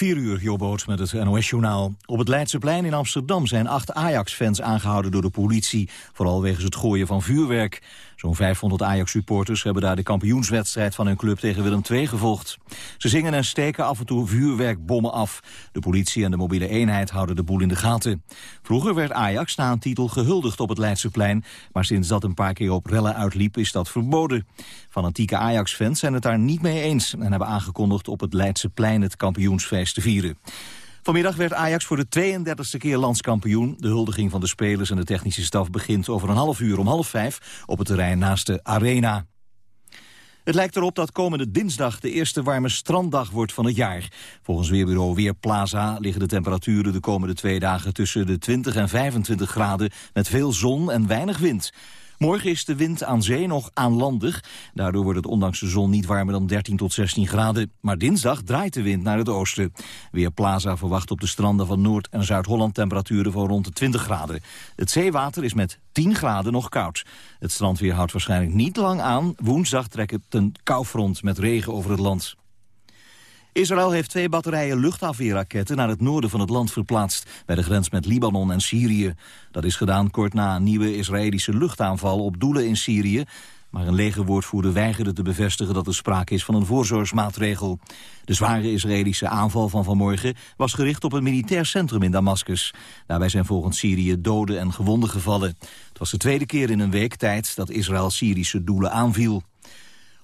4 uur, Jobboot met het NOS-journaal. Op het Leidseplein in Amsterdam zijn acht Ajax-fans aangehouden door de politie. Vooral wegens het gooien van vuurwerk. Zo'n 500 Ajax-supporters hebben daar de kampioenswedstrijd van hun club tegen Willem II gevolgd. Ze zingen en steken af en toe vuurwerkbommen af. De politie en de mobiele eenheid houden de boel in de gaten. Vroeger werd Ajax na een titel gehuldigd op het Leidseplein. Maar sinds dat een paar keer op rellen uitliep is dat verboden. Fanatieke Ajax-fans zijn het daar niet mee eens... en hebben aangekondigd op het Leidseplein het kampioensfeest te vieren. Vanmiddag werd Ajax voor de 32e keer landskampioen. De huldiging van de spelers en de technische staf begint over een half uur om half vijf op het terrein naast de Arena. Het lijkt erop dat komende dinsdag de eerste warme stranddag wordt van het jaar. Volgens weerbureau Weerplaza liggen de temperaturen de komende twee dagen tussen de 20 en 25 graden met veel zon en weinig wind. Morgen is de wind aan zee nog aanlandig. Daardoor wordt het ondanks de zon niet warmer dan 13 tot 16 graden. Maar dinsdag draait de wind naar het oosten. Weerplaza verwacht op de stranden van Noord- en Zuid-Holland temperaturen van rond de 20 graden. Het zeewater is met 10 graden nog koud. Het strandweer houdt waarschijnlijk niet lang aan. Woensdag trekt het een koufront met regen over het land. Israël heeft twee batterijen luchtafweerraketten naar het noorden van het land verplaatst, bij de grens met Libanon en Syrië. Dat is gedaan kort na een nieuwe Israëlische luchtaanval op doelen in Syrië, maar een legerwoordvoerder weigerde te bevestigen dat er sprake is van een voorzorgsmaatregel. De zware Israëlische aanval van vanmorgen was gericht op een militair centrum in Damascus. Daarbij zijn volgens Syrië doden en gewonden gevallen. Het was de tweede keer in een week tijd dat Israël Syrische doelen aanviel.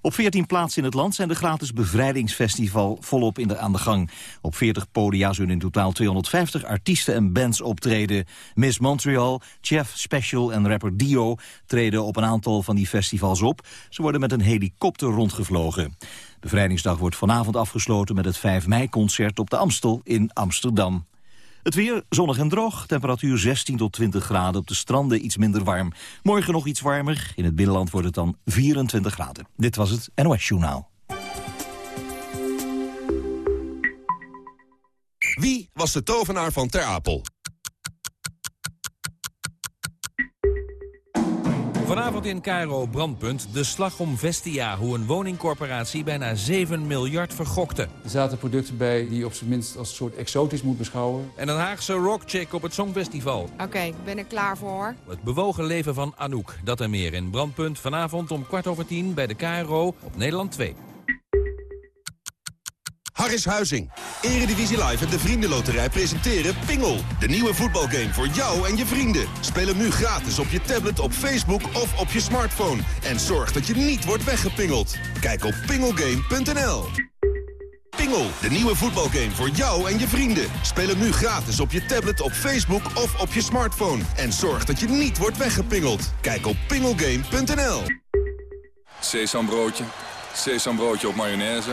Op 14 plaatsen in het land zijn de gratis bevrijdingsfestival volop in de, aan de gang. Op 40 podia zullen in totaal 250 artiesten en bands optreden. Miss Montreal, Chef Special en rapper Dio treden op een aantal van die festivals op. Ze worden met een helikopter rondgevlogen. Bevrijdingsdag wordt vanavond afgesloten met het 5 mei-concert op de Amstel in Amsterdam. Het weer zonnig en droog, temperatuur 16 tot 20 graden. Op de stranden iets minder warm. Morgen nog iets warmer. In het binnenland wordt het dan 24 graden. Dit was het NOS Journaal. Wie was de tovenaar van Ter Apel? Vanavond in Cairo Brandpunt de slag om Vestia. Hoe een woningcorporatie bijna 7 miljard vergokte. Er zaten producten bij die je op zijn minst als een soort exotisch moet beschouwen. En een Haagse rockchick op het Songfestival. Oké, ben ik klaar voor. Het bewogen leven van Anouk. Dat en meer in Brandpunt vanavond om kwart over tien bij de KRO op Nederland 2. Harris Huizing. Eredivisie Live en de Vriendenloterij presenteren Pingel. De nieuwe voetbalgame voor jou en je vrienden. Speel hem nu gratis op je tablet, op Facebook of op je smartphone. En zorg dat je niet wordt weggepingeld. Kijk op pingelgame.nl. Pingel, de nieuwe voetbalgame voor jou en je vrienden. Speel hem nu gratis op je tablet, op Facebook of op je smartphone. En zorg dat je niet wordt weggepingeld. Kijk op pingelgame.nl. Sesambroodje, sesambroodje op mayonaise...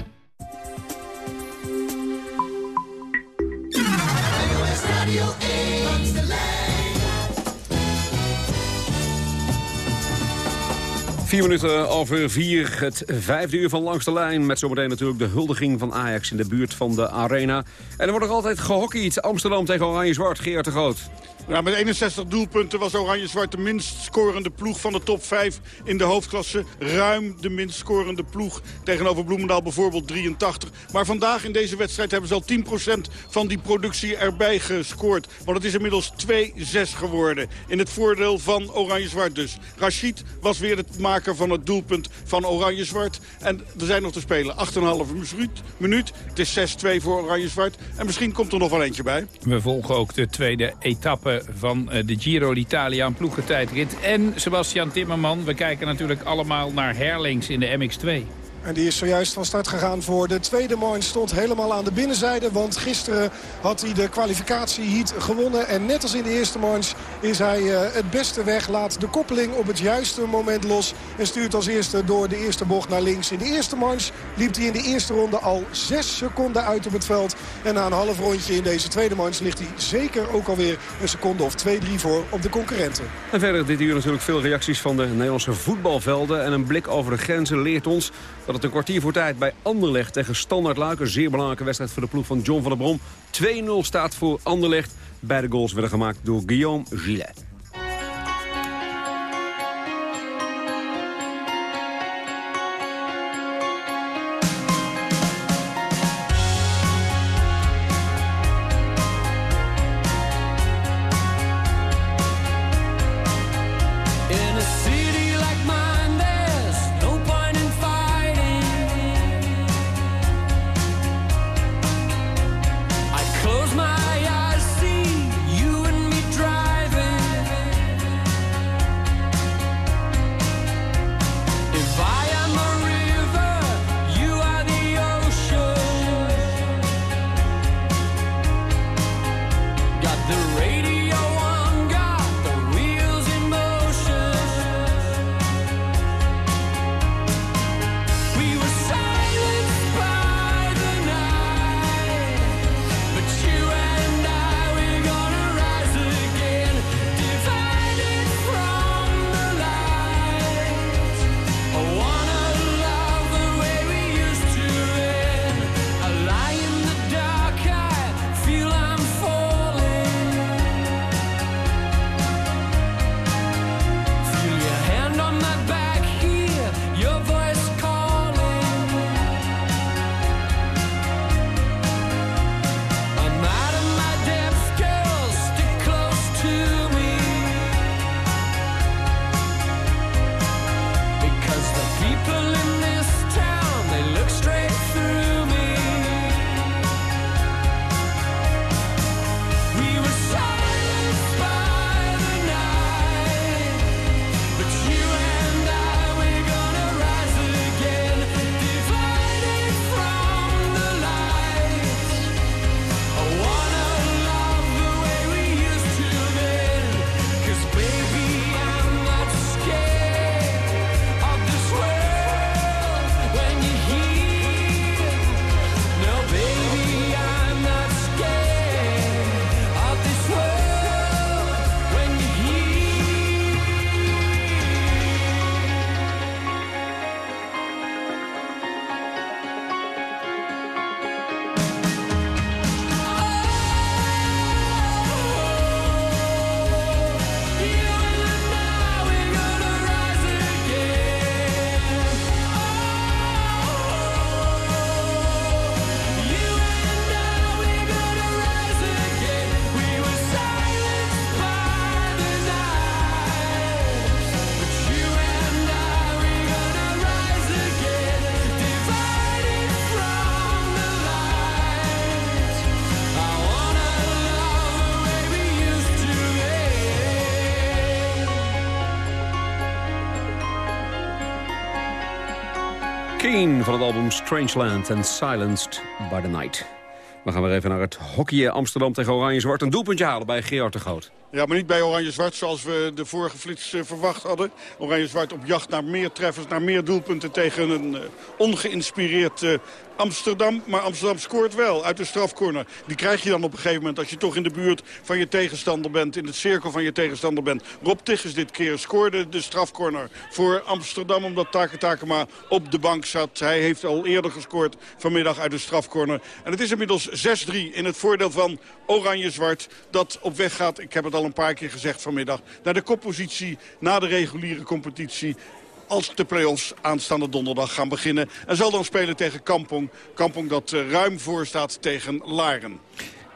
Vier minuten over vier, het vijfde uur van Langs de Lijn... met zometeen natuurlijk de huldiging van Ajax in de buurt van de Arena. En er wordt nog altijd gehockeyd. Amsterdam tegen Oranje-Zwart, Geert de Groot. Met 61 doelpunten was Oranje-Zwart de minst scorende ploeg van de top 5 in de hoofdklasse. Ruim de minst scorende ploeg. Tegenover Bloemendaal bijvoorbeeld 83. Maar vandaag in deze wedstrijd hebben ze al 10% van die productie erbij gescoord. Want het is inmiddels 2-6 geworden. In het voordeel van Oranje-Zwart dus. Rashid was weer het maker van het doelpunt van Oranje-Zwart. En er zijn nog te spelen 8,5 minuut. Het is 6-2 voor Oranje-Zwart. En misschien komt er nog wel eentje bij. We volgen ook de tweede etappe van eh, de Giro d'Italia, een ploegentijdrit. En Sebastian Timmerman, we kijken natuurlijk allemaal naar Herlings in de MX2. En die is zojuist van start gegaan voor de tweede moin. Stond helemaal aan de binnenzijde. Want gisteren had hij de kwalificatieheat gewonnen. En net als in de eerste moins is hij uh, het beste weg. Laat de koppeling op het juiste moment los. En stuurt als eerste door de eerste bocht naar links. In de eerste moins liep hij in de eerste ronde al zes seconden uit op het veld. En na een half rondje in deze tweede moins ligt hij zeker ook alweer een seconde of twee, drie voor op de concurrenten. En verder dit uur natuurlijk veel reacties van de Nederlandse voetbalvelden. En een blik over de grenzen leert ons dat het een kwartier voor tijd bij Anderlecht tegen Standard Luik. Een zeer belangrijke wedstrijd voor de ploeg van John van der Brom. 2-0 staat voor Anderlecht. Beide goals werden gemaakt door Guillaume Gillet. Het album Strangeland and Silenced by the Night. We gaan weer even naar het hockey Amsterdam tegen Oranje-Zwart. Een doelpuntje halen bij Gerard de Groot. Ja, maar niet bij Oranje-Zwart zoals we de vorige flits uh, verwacht hadden. Oranje-Zwart op jacht naar meer treffers, naar meer doelpunten tegen een uh, ongeïnspireerd uh, Amsterdam. Maar Amsterdam scoort wel uit de strafcorner. Die krijg je dan op een gegeven moment als je toch in de buurt van je tegenstander bent. In het cirkel van je tegenstander bent. Rob Tigges dit keer scoorde de strafcorner voor Amsterdam. Omdat Take Takema op de bank zat. Hij heeft al eerder gescoord vanmiddag uit de strafcorner. En het is inmiddels 6-3 in het voordeel van Oranje-Zwart. Dat op weg gaat, ik heb het al een paar keer gezegd vanmiddag... naar de koppositie na de reguliere competitie als de play-offs aanstaande donderdag gaan beginnen. En zal dan spelen tegen Kampong. Kampong dat eh, ruim voor staat tegen Laren.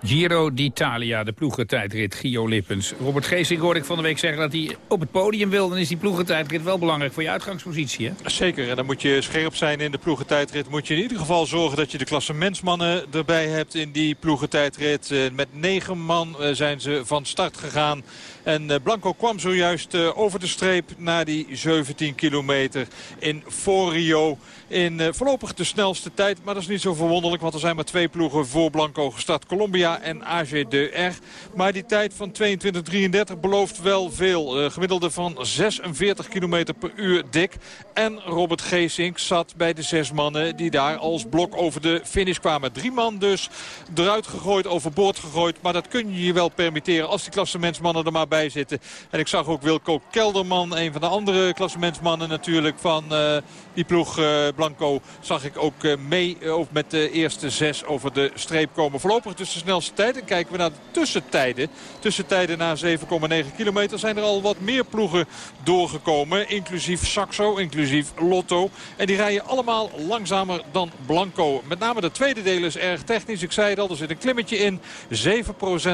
Giro d'Italia, de ploegentijdrit, Gio Lippens. Robert Geesink hoorde ik van de week zeggen dat hij op het podium wil. Dan is die ploegentijdrit wel belangrijk voor je uitgangspositie, hè? Zeker, en dan moet je scherp zijn in de ploegentijdrit. Moet je in ieder geval zorgen dat je de klassementsmannen erbij hebt in die ploegentijdrit. Eh, met negen man eh, zijn ze van start gegaan. En eh, Blanco kwam zojuist over de streep na die 17 kilometer in Forio in uh, voorlopig de snelste tijd. Maar dat is niet zo verwonderlijk, want er zijn maar twee ploegen voor Blanco gestart. Colombia en AGDR. Maar die tijd van 22-33 belooft wel veel. Gemiddelde van 46 km per uur dik. En Robert Geesink zat bij de zes mannen die daar als blok over de finish kwamen. Drie man dus eruit gegooid, overboord gegooid. Maar dat kun je je wel permitteren als die klassementsmannen er maar bij zitten. En ik zag ook Wilco Kelderman, een van de andere klassementsmannen natuurlijk van uh, die ploeg Blanco zag ik ook eh, mee uh, met de eerste zes over de streep komen. Voorlopig dus de snelste tijd. En kijken we naar de tussentijden. Tussentijden na 7,9 kilometer zijn er al wat meer ploegen doorgekomen. Inclusief Saxo, inclusief Lotto. En die rijden allemaal langzamer dan Blanco. Met name de tweede deel is erg technisch. Ik zei het al, er zit een klimmetje in. 7%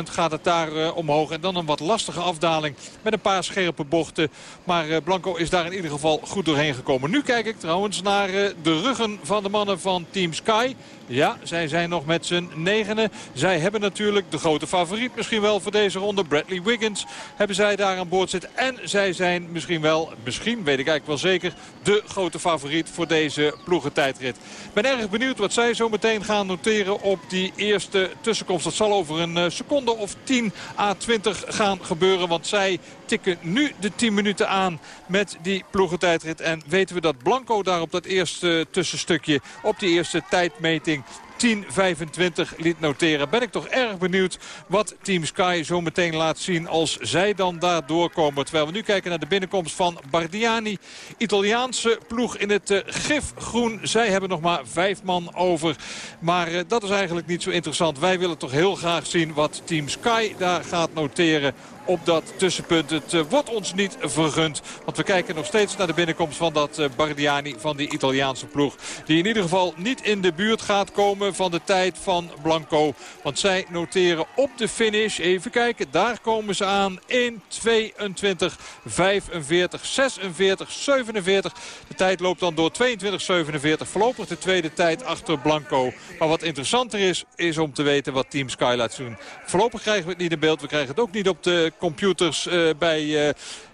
gaat het daar omhoog. En dan een wat lastige afdaling met een paar scherpe bochten. Maar uh, Blanco is daar in ieder geval goed doorheen gekomen. Nu kijk ik trouwens naar uh, de ruggen van de mannen van Team Sky. Ja, zij zijn nog met z'n negenen. Zij hebben natuurlijk de grote favoriet misschien wel voor deze ronde. Bradley Wiggins hebben zij daar aan boord zitten. En zij zijn misschien wel, misschien weet ik eigenlijk wel zeker... de grote favoriet voor deze ploegentijdrit. Ik ben erg benieuwd wat zij zo meteen gaan noteren op die eerste tussenkomst. Dat zal over een eh, seconde of 10 à 20 gaan gebeuren. Want zij tikken nu de 10 minuten aan met die ploegentijdrit. En weten we dat Blanco daar op dat eerste tussenstukje, op die eerste tijdmeting game. 10.25 liet noteren. Ben ik toch erg benieuwd wat Team Sky zo meteen laat zien als zij dan daar doorkomen. Terwijl we nu kijken naar de binnenkomst van Bardiani. Italiaanse ploeg in het uh, gifgroen. Zij hebben nog maar vijf man over. Maar uh, dat is eigenlijk niet zo interessant. Wij willen toch heel graag zien wat Team Sky daar gaat noteren op dat tussenpunt. Het uh, wordt ons niet vergund. Want we kijken nog steeds naar de binnenkomst van dat Bardiani van die Italiaanse ploeg. Die in ieder geval niet in de buurt gaat komen van de tijd van Blanco. Want zij noteren op de finish. Even kijken, daar komen ze aan. 1, 22, 45, 46, 47. De tijd loopt dan door 22, 47. Voorlopig de tweede tijd achter Blanco. Maar wat interessanter is, is om te weten wat Team Sky laat doen. Voorlopig krijgen we het niet in beeld. We krijgen het ook niet op de computers uh, bij... Uh,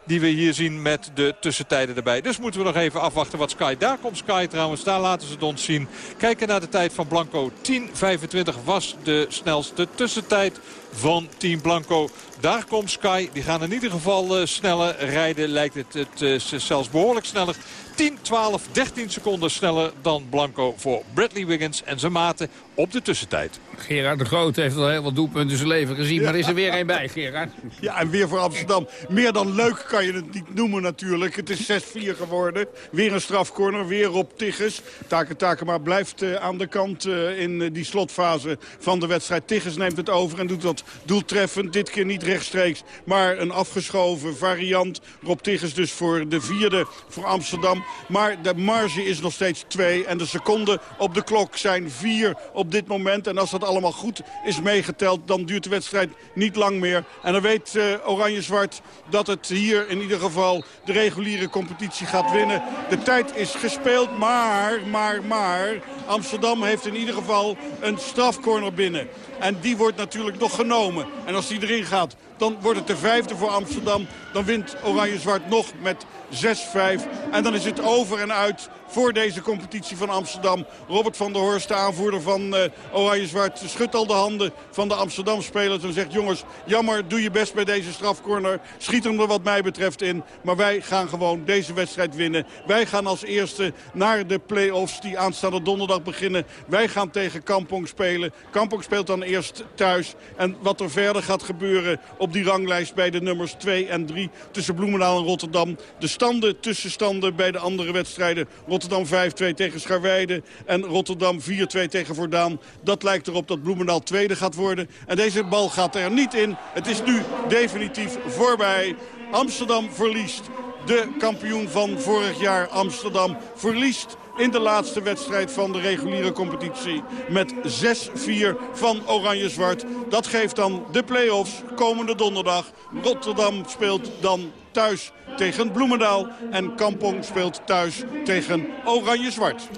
die we hier zien met de tussentijden erbij. Dus moeten we nog even afwachten wat Sky... Daar komt Sky trouwens, daar laten ze het ons zien. Kijken naar de tijd van Blanco. 10.25 was de snelste tussentijd van Team Blanco. Daar komt Sky. Die gaan in ieder geval uh, sneller rijden. Lijkt het, het uh, zelfs behoorlijk sneller. 10, 12, 13 seconden sneller dan Blanco voor Bradley Wiggins en zijn maten op de tussentijd. Gerard de Groot heeft al heel wat doelpunten in zijn leven gezien. Ja. Maar is er weer een bij, Gerard? Ja, en weer voor Amsterdam. Meer dan leuk kan je het niet noemen natuurlijk. Het is 6-4 geworden. Weer een strafcorner, weer op Tigges. Take Takema blijft uh, aan de kant uh, in uh, die slotfase van de wedstrijd. Tigges neemt het over en doet dat doeltreffend. Dit keer niet rechtstreeks, maar een afgeschoven variant. Rob Tigges dus voor de vierde voor Amsterdam. Maar de marge is nog steeds 2 en de seconden op de klok zijn 4 op dit moment. En als dat allemaal goed is meegeteld, dan duurt de wedstrijd niet lang meer. En dan weet uh, Oranje-Zwart dat het hier in ieder geval de reguliere competitie gaat winnen. De tijd is gespeeld, maar, maar, maar... Amsterdam heeft in ieder geval een strafcorner binnen. En die wordt natuurlijk nog genomen. En als die erin gaat, dan wordt het de vijfde voor Amsterdam. Dan wint Oranje-Zwart nog met 6-5. En dan is het over en uit voor deze competitie van Amsterdam. Robert van der Horst, de aanvoerder van uh, Oranje-Zwart, schudt al de handen van de Amsterdam-spelers. En zegt, jongens, jammer, doe je best bij deze strafcorner. Schiet hem er wat mij betreft in. Maar wij gaan gewoon deze wedstrijd winnen. Wij gaan als eerste naar de play-offs die aanstaande donderdag beginnen. Wij gaan tegen Kampong spelen. Kampong speelt dan eerst thuis. En wat er verder gaat gebeuren op die ranglijst bij de nummers 2 en 3 tussen Bloemendaal en Rotterdam. De standen, tussenstanden bij de andere wedstrijden. Rotterdam 5-2 tegen Scharweide en Rotterdam 4-2 tegen Voordaan. Dat lijkt erop dat Bloemendaal tweede gaat worden. En deze bal gaat er niet in. Het is nu definitief voorbij. Amsterdam verliest. De kampioen van vorig jaar Amsterdam verliest in de laatste wedstrijd van de reguliere competitie. Met 6-4 van Oranje-Zwart. Dat geeft dan de play-offs komende donderdag. Rotterdam speelt dan thuis tegen Bloemendaal. En Kampong speelt thuis tegen Oranje-Zwart.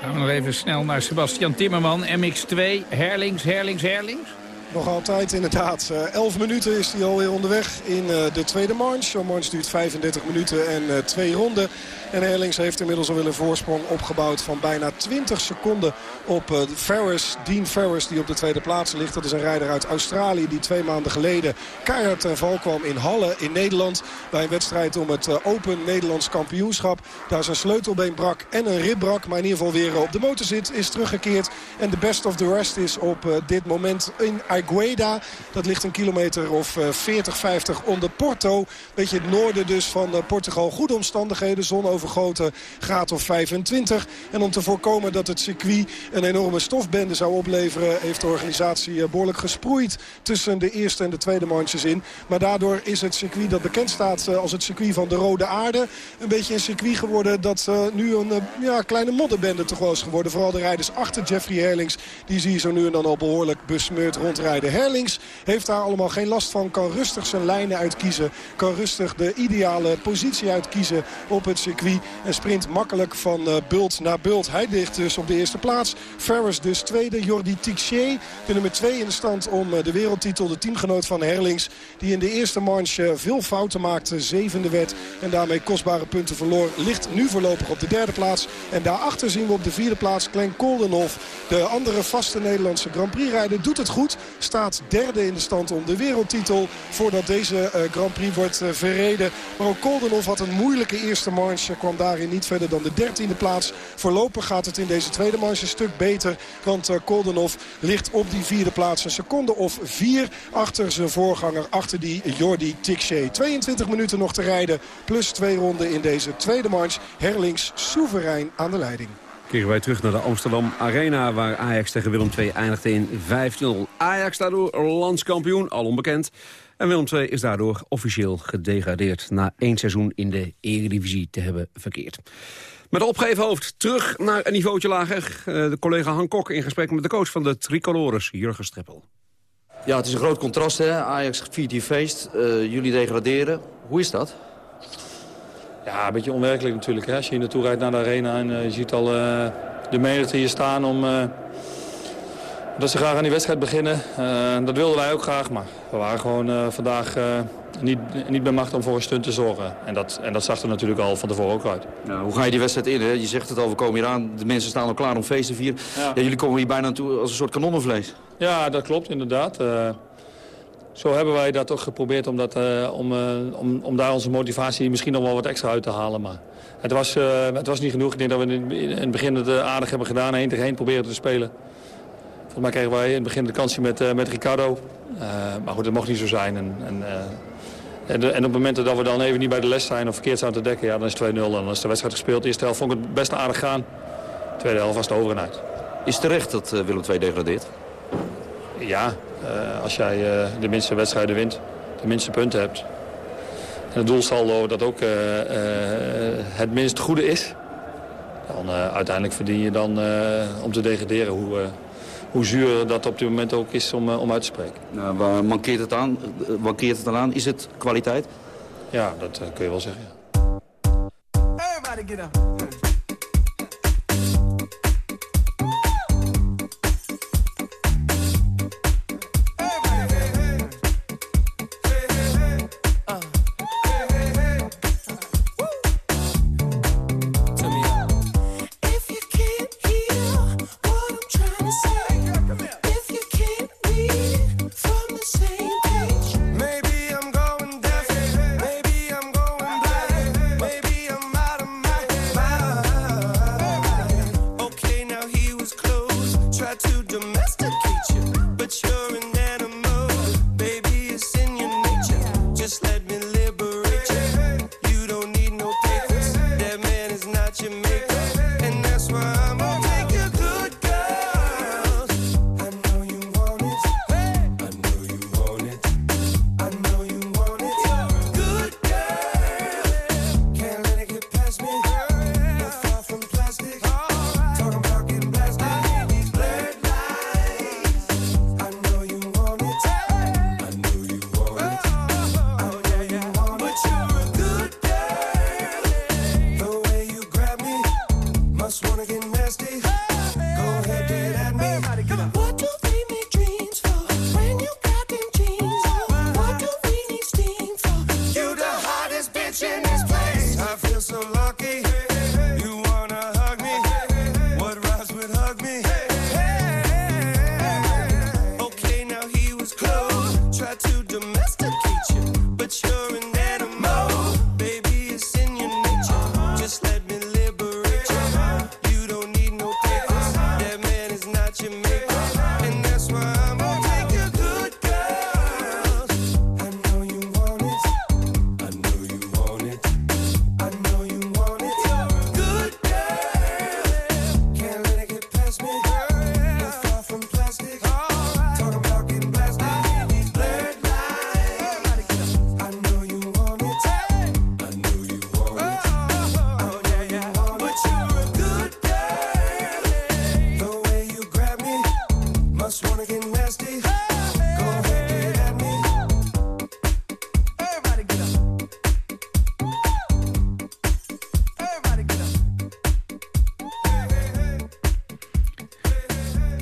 Gaan we nog even snel naar Sebastian Timmerman. MX2, Herlings, Herlings, Herlings. Nog altijd inderdaad. 11 minuten is hij alweer onderweg in de tweede manche. Een manche duurt 35 minuten en twee ronden. En Herlings heeft inmiddels alweer een voorsprong opgebouwd van bijna 20 seconden op Ferris. Dean Ferris die op de tweede plaats ligt. Dat is een rijder uit Australië die twee maanden geleden keihard ten val kwam in Halle in Nederland. Bij een wedstrijd om het Open Nederlands kampioenschap. Daar zijn sleutelbeen brak en een rib brak. Maar in ieder geval weer op de motor zit. Is teruggekeerd. En de best of the rest is op dit moment in Agueda. Dat ligt een kilometer of 40, 50 onder Porto. Beetje het noorden dus van Portugal. Goede omstandigheden. Zon over overgoten graad of 25. En om te voorkomen dat het circuit een enorme stofbende zou opleveren... heeft de organisatie behoorlijk gesproeid tussen de eerste en de tweede manches in. Maar daardoor is het circuit dat bekend staat als het circuit van de Rode Aarde... een beetje een circuit geworden dat nu een ja, kleine modderbende toch wel is geworden. Vooral de rijders achter Jeffrey Herlings. Die zie je zo nu en dan al behoorlijk besmeurd rondrijden. Herlings heeft daar allemaal geen last van. Kan rustig zijn lijnen uitkiezen. Kan rustig de ideale positie uitkiezen op het circuit. En sprint makkelijk van uh, Bult naar Bult. Hij ligt dus op de eerste plaats. Ferris dus tweede. Jordi Tixier, de nummer twee in de stand om uh, de wereldtitel. De teamgenoot van Herlings. Die in de eerste manche uh, veel fouten maakte. Zevende werd en daarmee kostbare punten verloor. Ligt nu voorlopig op de derde plaats. En daarachter zien we op de vierde plaats Glenn Koldenhoff. De andere vaste Nederlandse Grand Prix rijder doet het goed. Staat derde in de stand om de wereldtitel. Voordat deze Grand Prix wordt verreden. Maar ook Koldenhoff had een moeilijke eerste manche kwam daarin niet verder dan de dertiende plaats. Voorlopig gaat het in deze tweede manche een stuk beter. Want uh, Koldenhoff ligt op die vierde plaats. Een seconde of vier achter zijn voorganger. Achter die Jordi Tikshay. 22 minuten nog te rijden. Plus twee ronden in deze tweede manche. Herlings soeverein aan de leiding. Keren wij terug naar de Amsterdam Arena... waar Ajax tegen Willem II eindigde in 15-0. Ajax daardoor landskampioen, al onbekend. En Willem II is daardoor officieel gedegradeerd... na één seizoen in de Eredivisie te hebben verkeerd. Met opgeven hoofd terug naar een niveautje lager. De collega Han Kok in gesprek met de coach van de Tricolores, Jurgen Streppel. Ja, het is een groot contrast. Hè? Ajax viert hier feest, uh, jullie degraderen. Hoe is dat? Ja, een beetje onwerkelijk natuurlijk. Hè? Als je hier naartoe rijdt naar de arena en uh, je ziet al uh, de menigte hier staan om... dat ze graag aan die wedstrijd beginnen. dat wilden wij ook graag, maar we waren gewoon vandaag niet, niet bij macht om voor een stunt te zorgen. En dat, en dat zag er natuurlijk al van tevoren ook uit. Nou, hoe ga je die wedstrijd in? Hè? Je zegt het al, we komen hier aan. De mensen staan al klaar om feest te vieren. Ja. Ja, jullie komen hier bijna toe als een soort kanonnenvlees. Ja, dat klopt inderdaad. Zo hebben wij dat ook geprobeerd om, dat, uh, om, uh, om, om daar onze motivatie misschien nog wel wat extra uit te halen. Maar het was, het was niet genoeg. Ik denk dat we in, het begin het aardig hebben gedaan. 1 tegen 1 proberen te spelen. Volgens mij kregen wij in het begin de kansje met, met Ricardo. maar goed, dat mocht niet zo zijn. En, en en, en, op het moment dat we dan even niet bij de les zijn of verkeerd zijn te dekken, ja, dan is het 2-0 en dan is de wedstrijd gespeeld. De eerste helft vond ik het best aardig gaan. De tweede helft was het over en uit. Is terecht dat Willem II degradeert? Ja, uh, als jij uh, de minste wedstrijden wint, de minste punten hebt. En het doelsaldo dat ook het minst goede is. Dan uiteindelijk verdien je dan om te degraderen hoe hoe zuur dat op dit moment ook is om, om uit te spreken. Nou, waar mankeert het aan? Mankeert het dan aan? Is het kwaliteit? Ja, dat uh, kun je wel zeggen. Ja.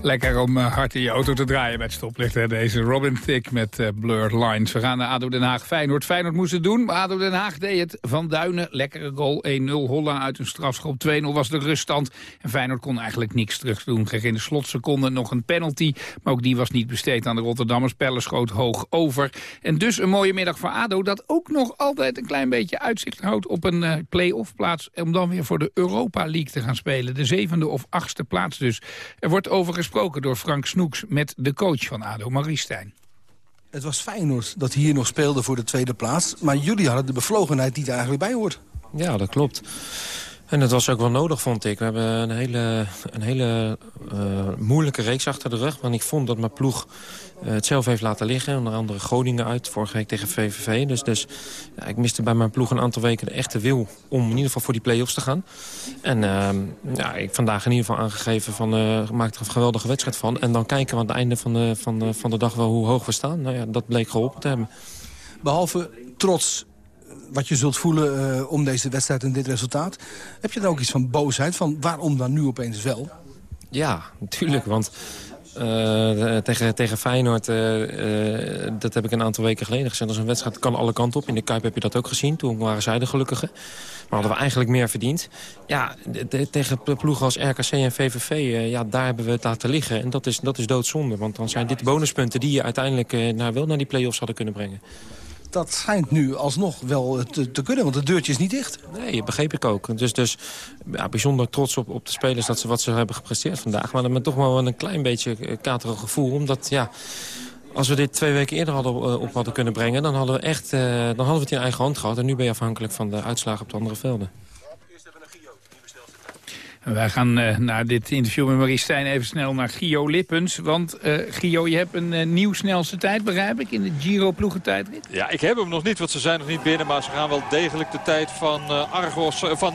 Lekker om uh, hard in je auto te draaien met stoplicht. Hè? Deze Robin Thicke met uh, Blurred Lines. We gaan naar ADO Den Haag. Feyenoord. Feyenoord moest het doen, maar ADO Den Haag deed het. Van Duinen, lekkere goal. 1-0. Holla uit een strafschop. 2-0 was de ruststand. En Feyenoord kon eigenlijk niks terug doen. Kreeg in de slotseconde nog een penalty. Maar ook die was niet besteed aan de Rotterdammers. Pelle schoot hoog over. En dus een mooie middag voor ADO. Dat ook nog altijd een klein beetje uitzicht houdt op een uh, play-off plaats. Om dan weer voor de Europa League te gaan spelen. De zevende of achtste plaats dus. Er wordt over gesproken door Frank Snoeks met de coach van ADO, Marie Stijn. Het was Feyenoord dat hier nog speelde voor de tweede plaats. Maar jullie hadden de bevlogenheid die er eigenlijk bij hoort. Ja, dat klopt. En dat was ook wel nodig, vond ik. We hebben een hele, een hele uh, moeilijke reeks achter de rug. Want ik vond dat mijn ploeg uh, het zelf heeft laten liggen. Onder andere Groningen uit, vorige week tegen VVV. Dus, dus ja, ik miste bij mijn ploeg een aantal weken de echte wil... om in ieder geval voor die play-offs te gaan. En uh, ja, ik vandaag in ieder geval aangegeven van... Uh, maak er een geweldige wedstrijd van. En dan kijken we aan het einde van de, van van de dag wel hoe hoog we staan. Nou ja, dat bleek geholpen te hebben. Behalve trots wat je zult voelen uh, om deze wedstrijd en dit resultaat. Heb je er ook iets van boosheid? Van waarom dan nu opeens wel? Ja, natuurlijk. Want uh, tegen, tegen Feyenoord, uh, dat heb ik een aantal weken geleden gezegd. Als een wedstrijd kan alle kanten op. In de Kuip heb je dat ook gezien. Toen waren zij de gelukkige. Maar hadden we eigenlijk meer verdiend. Ja, tegen ploegen als RKC en VVV, ja, daar hebben we het laten liggen. En dat is, dat is doodzonde. Want dan zijn dit bonuspunten die je uiteindelijk naar, wel naar die play-offs hadden kunnen brengen dat schijnt nu alsnog wel te, te, kunnen, want het deurtje is niet dicht. Nee, begreep ik ook. Dus, dus ja, bijzonder trots op, op de spelers dat ze wat ze hebben gepresteerd vandaag. Maar dan met toch wel een klein beetje eh, katerig gevoel. Omdat, ja, als we dit twee weken eerder hadden, uh, op hadden kunnen brengen... dan hadden we echt uh, dan hadden we het in eigen hand gehad. En nu ben je afhankelijk van de uitslagen op de andere velden. Wij gaan uh, naar dit interview met Marie Stijn even snel naar Gio Lippens. Want uh, Gio, je hebt een uh, nieuw snelste tijd, begrijp ik, in de Giro ploegentijdrit? Ja, ik heb hem nog niet, want ze zijn nog niet binnen. Maar ze gaan wel degelijk de tijd van Argos, van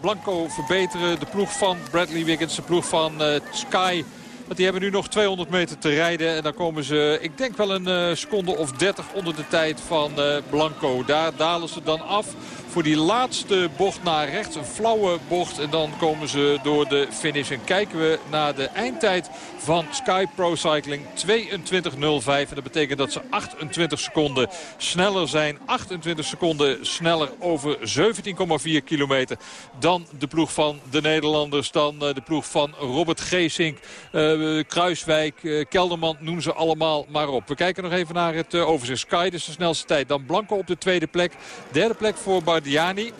Blanco verbeteren. De ploeg van Bradley Wiggins, de ploeg van Sky... Want die hebben nu nog 200 meter te rijden. En dan komen ze, ik denk wel een seconde of 30 onder de tijd van Blanco. Daar dalen ze dan af voor die laatste bocht naar rechts. Een flauwe bocht. En dan komen ze door de finish. En kijken we naar de eindtijd van Sky Pro Cycling. 22.05. En dat betekent dat ze 28 seconden sneller zijn. 28 seconden sneller over 17,4 kilometer. Dan de ploeg van de Nederlanders. Dan eh, de ploeg van Robert Geesink. Uh, Kruiswijk, uh, Kelderman, noem ze allemaal maar op. We kijken nog even naar het overzicht. Sky, dus de snelste tijd. Dan Blanco op de tweede plek. Derde plek voor Bardi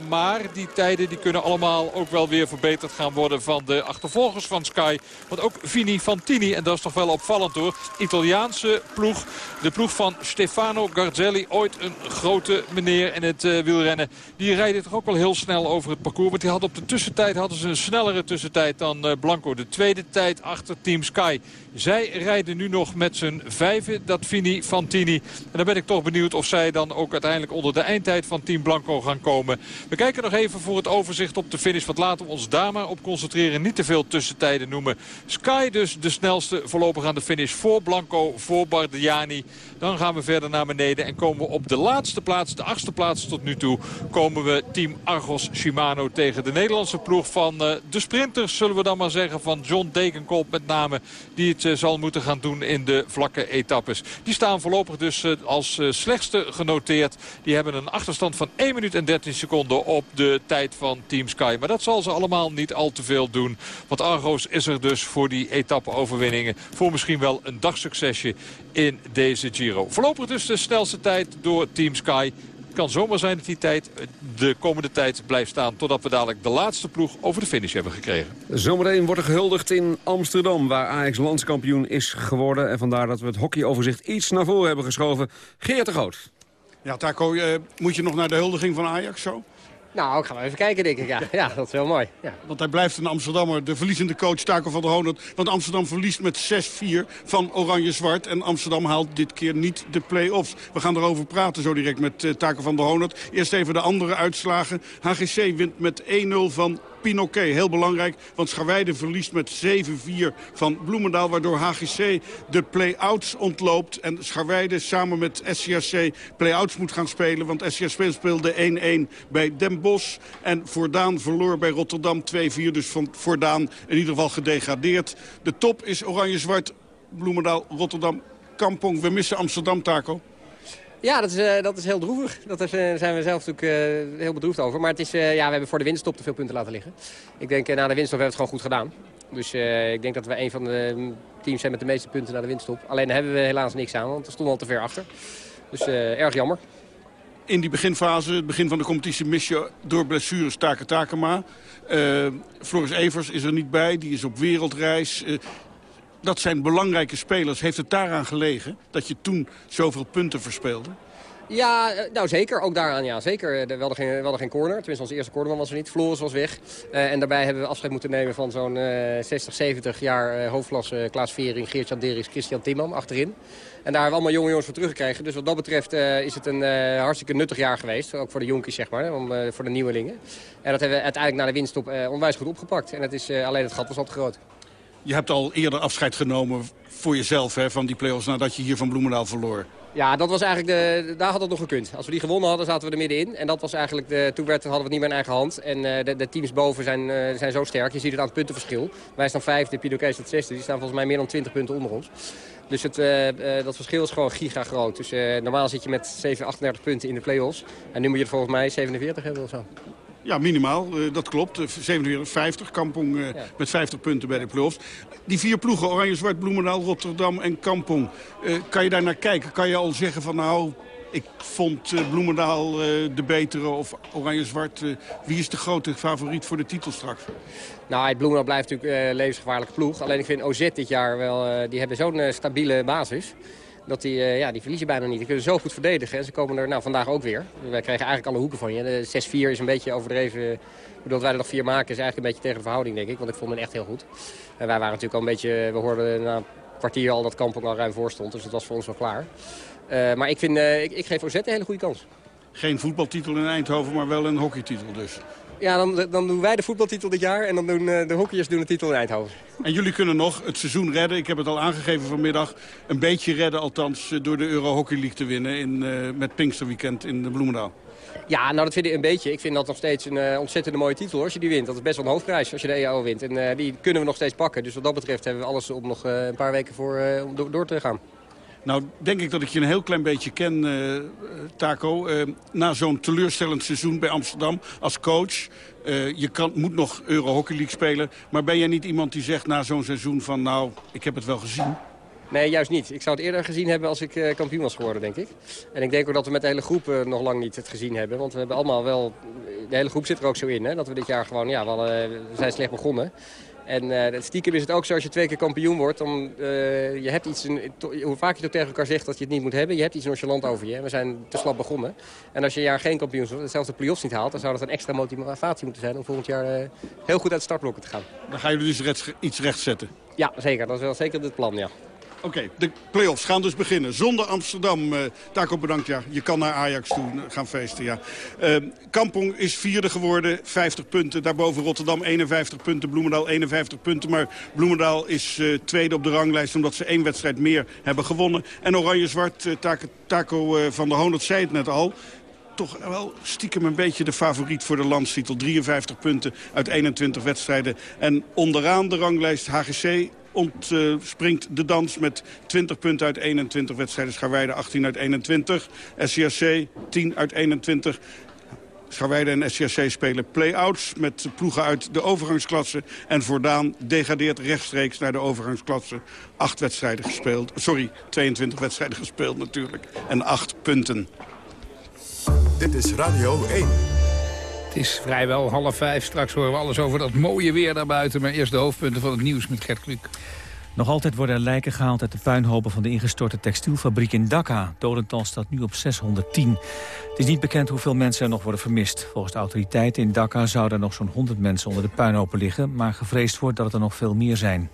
maar die tijden die kunnen allemaal ook wel weer verbeterd gaan worden van de achtervolgers van Sky. Want ook Vini Fantini, en dat is toch wel opvallend hoor. Italiaanse ploeg. De ploeg van Stefano Garzelli. Ooit een grote meneer in het uh, wielrennen. Die rijden toch ook wel heel snel over het parcours. Want die hadden op de tussentijd hadden ze een snellere tussentijd dan uh, Blanco. De tweede tijd achter Team Sky. Zij rijden nu nog met z'n vijven, dat Vini Fantini. En dan ben ik toch benieuwd of zij dan ook uiteindelijk onder de eindtijd van Team Blanco gaan komen. We kijken nog even voor het overzicht op de finish. Want laten we ons daar maar op concentreren. Niet te veel tussentijden noemen. Sky dus de snelste voorlopig aan de finish. Voor Blanco, voor Bardiani. Dan gaan we verder naar beneden en komen we op de laatste plaats, de achtste plaats tot nu toe, komen we team Argos Shimano tegen de Nederlandse ploeg van uh, de sprinters, zullen we dan maar zeggen, van John Degenkolb met name, die het zal moeten gaan doen in de vlakke etappes. Die staan voorlopig dus uh, als slechtste genoteerd. Die hebben een achterstand van 1 minuut en 13 seconden op de tijd van Team Sky. Maar dat zal ze allemaal niet al te veel doen. Want Argos is er dus voor die etappe-overwinningen. Voor misschien wel een dagsuccesje in deze Giro. Voorlopig dus de snelste tijd door Team Sky. Kan zomaar zijn dat die tijd de komende tijd blijft staan... totdat we dadelijk de laatste ploeg over de finish hebben gekregen. Zometeen wordt er gehuldigd in Amsterdam, waar Ajax landskampioen is geworden. En vandaar dat we het hockeyoverzicht iets naar voren hebben geschoven. Geert de Groot. Ja, Taco, uh, moet je nog naar de huldiging van Ajax zo? Nou, ik ga wel even kijken, denk ik. Ja, ja dat is wel mooi. Ja. Want hij blijft een Amsterdammer, de verliezende coach Taco van der Honert. Want Amsterdam verliest met 6-4 van Oranje-Zwart. En Amsterdam haalt dit keer niet de play-offs. We gaan erover praten zo direct met uh, Taco van der Honert. Eerst even de andere uitslagen. HGC wint met 1-0 van Pinoquet. Heel belangrijk, want Scharweide verliest met 7-4 van Bloemendaal... waardoor HGC de play-outs ontloopt. En Scharweide samen met SCRC play-outs moet gaan spelen... want SCRC speelde 1-1 bij Den Bosch. En Voordaan verloor bij Rotterdam 2-4. Dus van Voordaan in ieder geval gedegradeerd. De top is Oranje-Zwart, Bloemendaal, Rotterdam, Kampong. We missen Amsterdam, Taco. Ja, dat is, uh, dat is heel droevig. Daar uh, zijn we zelf natuurlijk uh, heel bedroefd over. Maar het is, ja, we hebben voor de winststop te veel punten laten liggen. Ik denk, na de winststop hebben we het gewoon goed gedaan. Dus ik denk dat we een van de mm, teams zijn met de meeste punten na de winststop. Alleen daar hebben we helaas niks aan, want we stonden al te ver achter. Dus erg jammer. In die beginfase, het begin van de competitie, mis je door blessures Taken Takema. Floris Evers is er niet bij, die is op wereldreis dat zijn belangrijke spelers. Heeft het daaraan gelegen dat je toen zoveel punten verspeelde? Ja, eh, nou zeker. Ook daaraan, ja. Zeker. We hadden geen, geen corner. Tenminste, onze eerste cornerman was er niet. Floris was weg. Uh, en daarbij hebben we afscheid moeten nemen van zo'n uh, 60, 70 jaar uh, hoofdklasse Klaas Vering, Geert-Jan Derix, Christian Timman achterin. En daar hebben we allemaal jonge jongens voor teruggekregen. Dus wat dat betreft is het een hartstikke nuttig jaar geweest. Ook voor de jonkies, zeg maar. Om, voor de nieuwelingen. En dat hebben we uiteindelijk na de winst op onwijs goed opgepakt. En het is, alleen het gat was al te groot. Je hebt al eerder afscheid genomen voor jezelf hè, van die play-offs nadat je hier van Bloemendaal verloor. Ja, dat was eigenlijk de, daar had het nog gekund. Als we die gewonnen hadden, zaten we er middenin. En dat was eigenlijk de, toen werd, hadden we het niet meer in eigen hand. En uh, de, de, teams boven zijn, uh, zijn zo sterk. Je ziet het aan het puntenverschil. Wij staan vijfde, Pinoquet staat zesde. Die staan volgens mij meer dan 20 punten onder ons. Dus het, uh, dat verschil is gewoon giga groot. Dus normaal zit je met 7, 38 punten in de play-offs. En nu moet je er volgens mij 47 hebben of zo. Ja, minimaal. Uh, dat klopt. 47, 50. Kampong ja. met 50 punten bij de play-offs. Die vier ploegen, Oranje, Zwart, Bloemendaal, Rotterdam en Kampong. Kan je daar naar kijken? Kan je al zeggen van nou, ik vond Bloemendaal de betere of Oranje-Zwart. wie is de grote favoriet voor de titel straks? Nou, Bloemendaal blijft natuurlijk levensgevaarlijke ploeg. Alleen ik vind OZ dit jaar wel, die hebben zo'n stabiele basis dat die, uh, ja, die verliezen bijna niet. Die kunnen zo goed verdedigen. En ze komen er nou, vandaag ook weer. Wij kregen eigenlijk alle hoeken van je. De 6-4 is een beetje overdreven. Ik bedoel, dat wij er nog vier maken is eigenlijk een beetje tegen de verhouding, denk ik. Want ik vond het echt heel goed. En wij waren natuurlijk al een beetje... We hoorden na een kwartier al dat Kampong al ruim voor stond. Dus het was voor ons wel klaar. Uh, maar ik, vind, ik, ik geef OZ een hele goede kans. Geen voetbaltitel in Eindhoven, maar wel een hockeytitel dus. Ja, dan, dan doen wij de voetbaltitel dit jaar en dan doen de hockeyers doen de titel in Eindhoven. En jullie kunnen nog het seizoen redden. Ik heb het al aangegeven vanmiddag. Een beetje redden althans door de Euro Hockey League te winnen in, uh, met Pinksterweekend in de Bloemendaal. Ja, nou dat vind ik een beetje. Ik vind dat nog steeds een uh, ontzettende mooie titel hoor, als je die wint. Dat is best wel een hoofdprijs als je de EO wint. En uh, die kunnen we nog steeds pakken. Dus wat dat betreft hebben we alles om nog een paar weken voor om door, door te gaan. Nou, denk ik dat ik je een heel klein beetje ken, uh, Taco. Uh, na zo'n teleurstellend seizoen bij Amsterdam als coach... Uh, je kan, moet nog Euro Hockey League spelen. Maar ben jij niet iemand die zegt na zo'n seizoen van... nou, ik heb het wel gezien? Nee, juist niet. Ik zou het eerder gezien hebben als ik kampioen was geworden, denk ik. En ik denk ook dat we met de hele groep nog lang niet het gezien hebben. Want we hebben allemaal wel... De hele groep zit er ook zo in, hè. Dat we dit jaar gewoon... Ja, we, we zijn slecht begonnen. En uh, stiekem is het ook zo als je twee keer kampioen wordt. Dan, uh, je hebt iets, hoe vaak je toch tegen elkaar zegt dat je het niet moet hebben. Je hebt iets nonchalant over je. We zijn te slap begonnen. En als je een jaar geen kampioen wordt, zelfs de play-offs niet haalt... dan zou dat een extra motivatie moeten zijn om volgend jaar uh, heel goed uit de startblokken te gaan. Dan gaan jullie dus rechts, iets rechtzetten? Ja, zeker. Dat is wel zeker het plan, ja. Oké, de play-offs gaan dus beginnen. Zonder Amsterdam. Uh, Taco, bedankt. Ja, je kan naar Ajax toe gaan feesten. Ja. Uh, Kampong is vierde geworden, 50 punten. Daarboven Rotterdam 51 punten, Bloemendaal 51 punten. Maar Bloemendaal is uh, tweede op de ranglijst omdat ze één wedstrijd meer hebben gewonnen. En Oranje-Zwart, Taco, Taco van der Hoon, zei het net al toch wel stiekem een beetje de favoriet voor de landstitel. 53 punten uit 21 wedstrijden. En onderaan de ranglijst HGC ontspringt de dans met 20 punten uit 21 wedstrijden. Scharweide 18 uit 21. SCRC 10 uit 21. Scharweide en SCRC spelen play-outs met ploegen uit de overgangsklasse. En Voordaan degradeert rechtstreeks naar de overgangsklasse. Acht wedstrijden gespeeld. Sorry, 22 wedstrijden gespeeld natuurlijk. En acht punten. Dit is Radio 1. Het is vrijwel half vijf. Straks horen we alles over dat mooie weer daarbuiten. Maar eerst de hoofdpunten van het nieuws met Gert Kluk. Nog altijd worden er lijken gehaald uit de puinhopen van de ingestorte textielfabriek in Dhaka. Dodental staat nu op 610. Het is niet bekend hoeveel mensen er nog worden vermist. Volgens de autoriteiten in Dhaka zouden er nog zo'n 100 mensen onder de puinhopen liggen... maar gevreesd wordt dat het er nog veel meer zijn.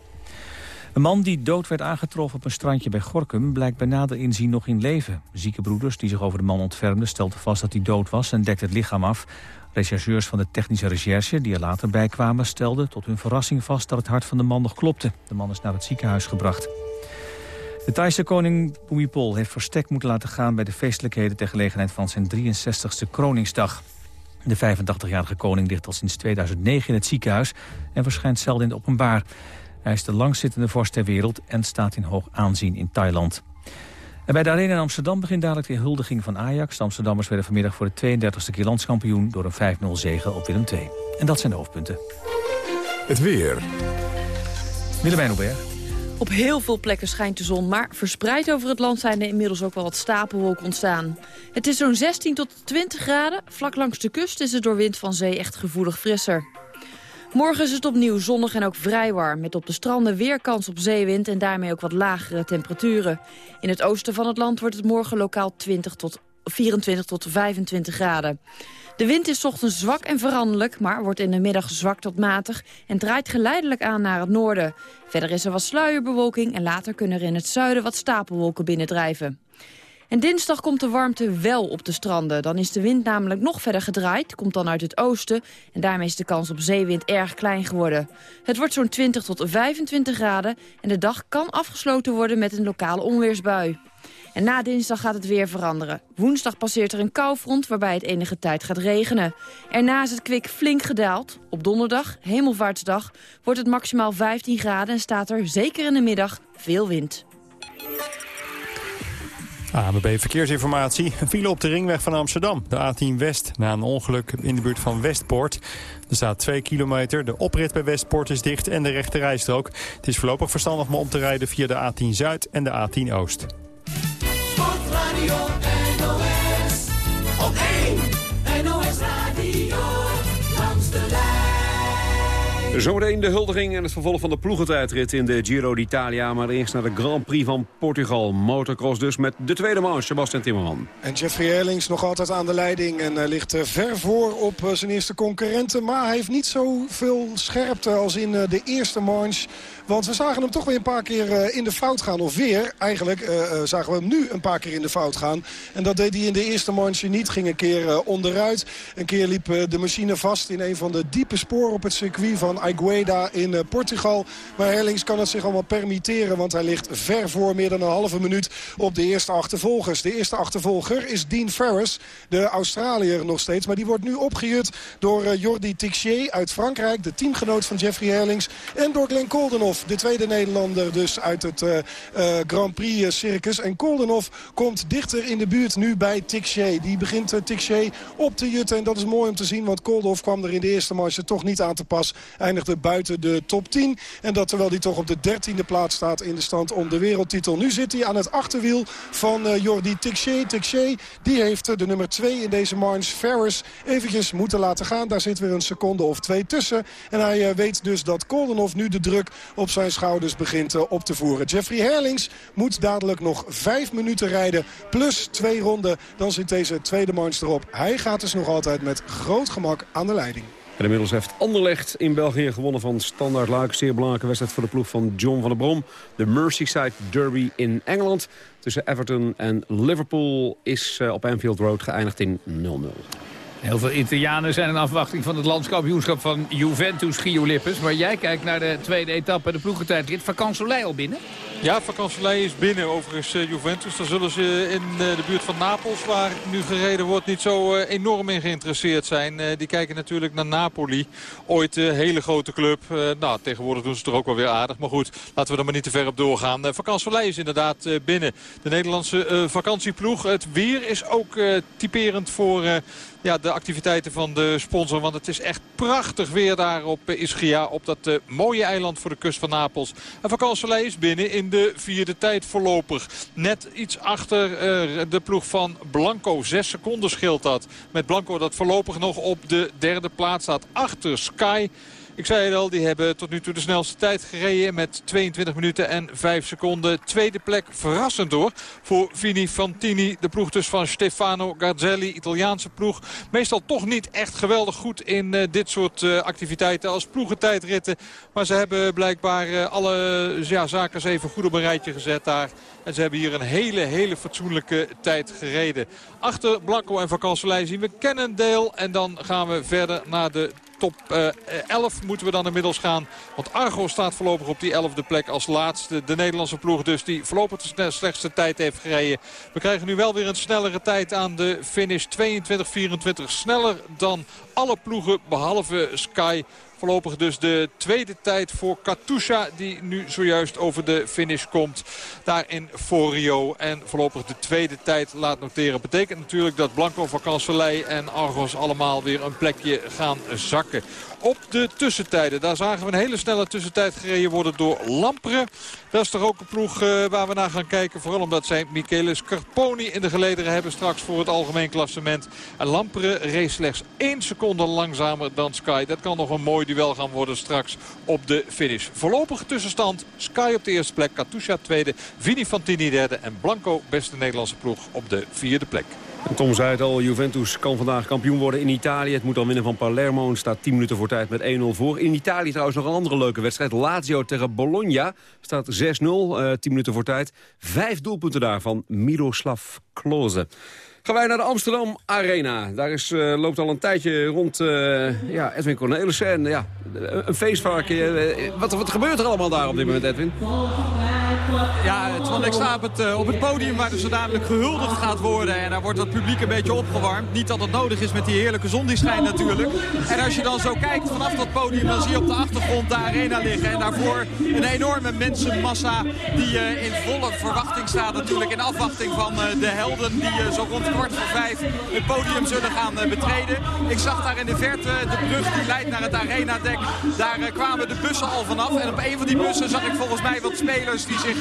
Een man die dood werd aangetroffen op een strandje bij Gorkum... blijkt bij nader inzien nog in leven. Zieke broeders die zich over de man ontfermden stelden vast dat hij dood was... en dekten het lichaam af. Rechercheurs van de technische recherche die er later bij kwamen... stelden tot hun verrassing vast dat het hart van de man nog klopte. De man is naar het ziekenhuis gebracht. De Thaise koning Bhumipol heeft verstek moeten laten gaan... bij de feestelijkheden ter gelegenheid van zijn 63ste kroningsdag. De 85-jarige koning ligt al sinds 2009 in het ziekenhuis... en verschijnt zelden in het openbaar. Hij is de langzittende vorst ter wereld en staat in hoog aanzien in Thailand. En bij de Arena in Amsterdam begint dadelijk weer huldiging van Ajax. De Amsterdammers werden vanmiddag voor de 32e keer landskampioen... door een 5-0 zege op Willem II. En dat zijn de hoofdpunten. Het weer. Willemijn Hubert. Op heel veel plekken schijnt de zon, maar verspreid over het land zijn er inmiddels ook wel wat stapelwolken ontstaan. Het is zo'n 16 tot 20 graden. Vlak langs de kust is het door wind van zee echt gevoelig frisser. Morgen is het opnieuw zonnig en ook vrij warm. Met op de stranden weer kans op zeewind en daarmee ook wat lagere temperaturen. In het oosten van het land wordt het morgen lokaal 20 tot 24 tot 25 graden. De wind is ochtends zwak en veranderlijk, maar wordt in de middag zwak tot matig... en draait geleidelijk aan naar het noorden. Verder is er wat sluierbewolking en later kunnen er in het zuiden wat stapelwolken binnendrijven. En dinsdag komt de warmte wel op de stranden. Dan is de wind namelijk nog verder gedraaid, komt dan uit het oosten... en daarmee is de kans op zeewind erg klein geworden. Het wordt zo'n 20 tot 25 graden en de dag kan afgesloten worden met een lokale onweersbui. En na dinsdag gaat het weer veranderen. Woensdag passeert er een koufront waarbij het enige tijd gaat regenen. Erna is het kwik flink gedaald. Op donderdag, hemelvaartsdag, wordt het maximaal 15 graden... en staat er, zeker in de middag, veel wind. ABB Verkeersinformatie. Een file op de ringweg van Amsterdam. De A10 West na een ongeluk in de buurt van Westpoort. Er staat 2 kilometer. De oprit bij Westpoort is dicht en de rechte rijstrook. Het is voorlopig verstandig om om te rijden via de A10 Zuid en de A10 Oost. Sportradio NOS. Op 1 Zometeen de huldiging en het vervolg van de ploegentijdrit in de Giro d'Italia. Maar eerst naar de Grand Prix van Portugal. Motocross dus met de tweede man, Sebastian Timmerman. En Jeffrey Erlings nog altijd aan de leiding. En hij ligt eh, ver voor op eh, zijn eerste concurrenten. Maar hij heeft niet zoveel scherpte als in eh, de eerste manche. Want we zagen hem toch weer een paar keer eh, in de fout gaan. Of weer, eigenlijk uh, zagen we hem nu een paar keer in de fout gaan. En dat deed hij in de eerste manche niet. Ging een keer onderuit. Een keer liep de machine vast in een van de diepe sporen op het circuit van Aigueda in Portugal. Maar Herlings kan het zich allemaal permitteren. Want hij ligt ver voor meer dan een halve minuut op de eerste achtervolgers. De eerste achtervolger is Dean Ferris, de Australiër nog steeds. Maar die wordt nu opgejut door Jordi Tixier uit Frankrijk. De teamgenoot van Jeffrey Herlings. En door Glenn De tweede Nederlander dus uit het uh, uh, Grand Prix eh, circus. En Koldenhoff komt dichter in de buurt nu bij Tixier. Die begint uh, Tixier op te jutten. En dat is mooi om te zien, want Koldenhoff kwam er in de eerste marge toch niet aan te pas. Eindigde buiten de top 10. En dat terwijl hij toch op de dertiende plaats staat in de stand om de wereldtitel. Nu zit hij aan het achterwiel van Jordi Tixier. Tixier die heeft de nummer 2 in deze marge, Ferris, eventjes moeten laten gaan. Daar zit weer een seconde of twee tussen. En hij weet dus dat Koldenhoff nu de druk op op zijn schouders begint eh, op te voeren. Jeffrey Herlings moet dadelijk nog vijf minuten rijden. Plus twee ronden. Dan zit deze tweede manche erop. Hij gaat dus nog altijd met groot gemak aan de leiding. Inmiddels heeft Anderlecht in België gewonnen van Standaard Luik. Zeer belangrijke wedstrijd voor de ploeg van John van der Brom. De Merseyside Derby in Engeland. Tussen Everton en Liverpool is eh, op Anfield Road geëindigd in 0-0. Heel veel Italianen zijn in afwachting van het landskampioenschap van Juventus Gio. Maar jij kijkt naar de tweede etappe, de ploegentijdrit. Vakansolei al binnen? Ja, Vakansolei is binnen. Overigens uh, Juventus, daar zullen ze in uh, de buurt van Napels, waar nu gereden wordt, niet zo uh, enorm in geïnteresseerd zijn. die kijken natuurlijk naar Napoli. Ooit een hele grote club. nou, tegenwoordig doen ze het er ook wel weer aardig. Maar goed, laten we er maar niet te ver op doorgaan. Vakansolei is inderdaad binnen. De Nederlandse vakantieploeg. Het weer is ook typerend voor ja, de activiteiten van de sponsor. Want het is echt prachtig weer daar op Ischia. Op dat uh, mooie eiland voor de kust van Napels. En Vacan Soleil is binnen in de vierde tijd voorlopig. Net iets achter uh, de ploeg van Blanco. Zes seconden scheelt dat. Met Blanco dat voorlopig nog op de derde plaats staat. Achter Sky ik zei het al, die hebben tot nu toe de snelste tijd gereden met 22 minuten en 5 seconden. Tweede plek verrassend door voor Vini Fantini. De ploeg dus van Stefano Garzelli, Italiaanse ploeg. Meestal toch niet echt geweldig goed in uh, dit soort uh, activiteiten als ploegentijdritten. Maar ze hebben blijkbaar uh, alle ja, zaken even goed op een rijtje gezet daar. En ze hebben hier een hele, hele fatsoenlijke tijd gereden. Achter Blanco en Van zien we Cannondale. En dan gaan we verder naar de top uh, 11 moeten we dan inmiddels gaan. Want Argo staat voorlopig op die 11e plek als laatste. De Nederlandse ploeg dus die voorlopig de slechtste tijd heeft gereden. We krijgen nu wel weer een snellere tijd aan de finish. 22-24 sneller dan alle ploegen behalve Sky. Voorlopig dus de tweede tijd voor Katusha die nu zojuist over de finish komt. Daar in Forio. En voorlopig de tweede tijd laat noteren. Betekent natuurlijk dat Blanco van Kanselij en Argos allemaal weer een plekje gaan zakken op de tussentijden. Daar zagen we een hele snelle tussentijd gereden worden door Lampre. Dat is toch ook een ploeg uh, waar we naar gaan kijken. Vooral omdat zij Michele Scarponi in de gelederen hebben straks voor het algemeen klassement. En Lampre race slechts één seconde langzamer dan Sky. Dat kan nog een mooi duel gaan worden straks op de finish. Voorlopige tussenstand. Sky op de eerste plek. Katusha tweede. Vini Fantini derde. En Blanco beste Nederlandse ploeg op de vierde plek. Tom zei het al, Juventus kan vandaag kampioen worden in Italië. Het moet dan winnen van Palermo staat 10 minuten voor tijd met 1-0 voor. In Italië trouwens nog een andere leuke wedstrijd. Lazio tegen Bologna staat 6-0, uh, 10 minuten voor tijd. Vijf doelpunten daar van Miroslav Klose. Gaan wij naar de Amsterdam Arena. Daar is, uh, loopt al een tijdje rond uh, ja, Edwin Cornelissen. En ja, een feestvarken. Uh, wat, wat gebeurt er allemaal daar op dit moment, Edwin? Ja, Twan, ik sta op het, op het podium waar er zo dadelijk gehuldigd gaat worden. En daar wordt het publiek een beetje opgewarmd. Niet dat het nodig is met die heerlijke zon die schijnt natuurlijk. En als je dan zo kijkt vanaf dat podium, dan zie je op de achtergrond de arena liggen. En daarvoor een enorme mensenmassa die in volle verwachting staat natuurlijk. In afwachting van de helden die zo rond kwart voor vijf het podium zullen gaan betreden. Ik zag daar in de verte de brug die leidt naar het arenadek. Daar kwamen de bussen al vanaf. En op een van die bussen zag ik volgens mij wat spelers die zich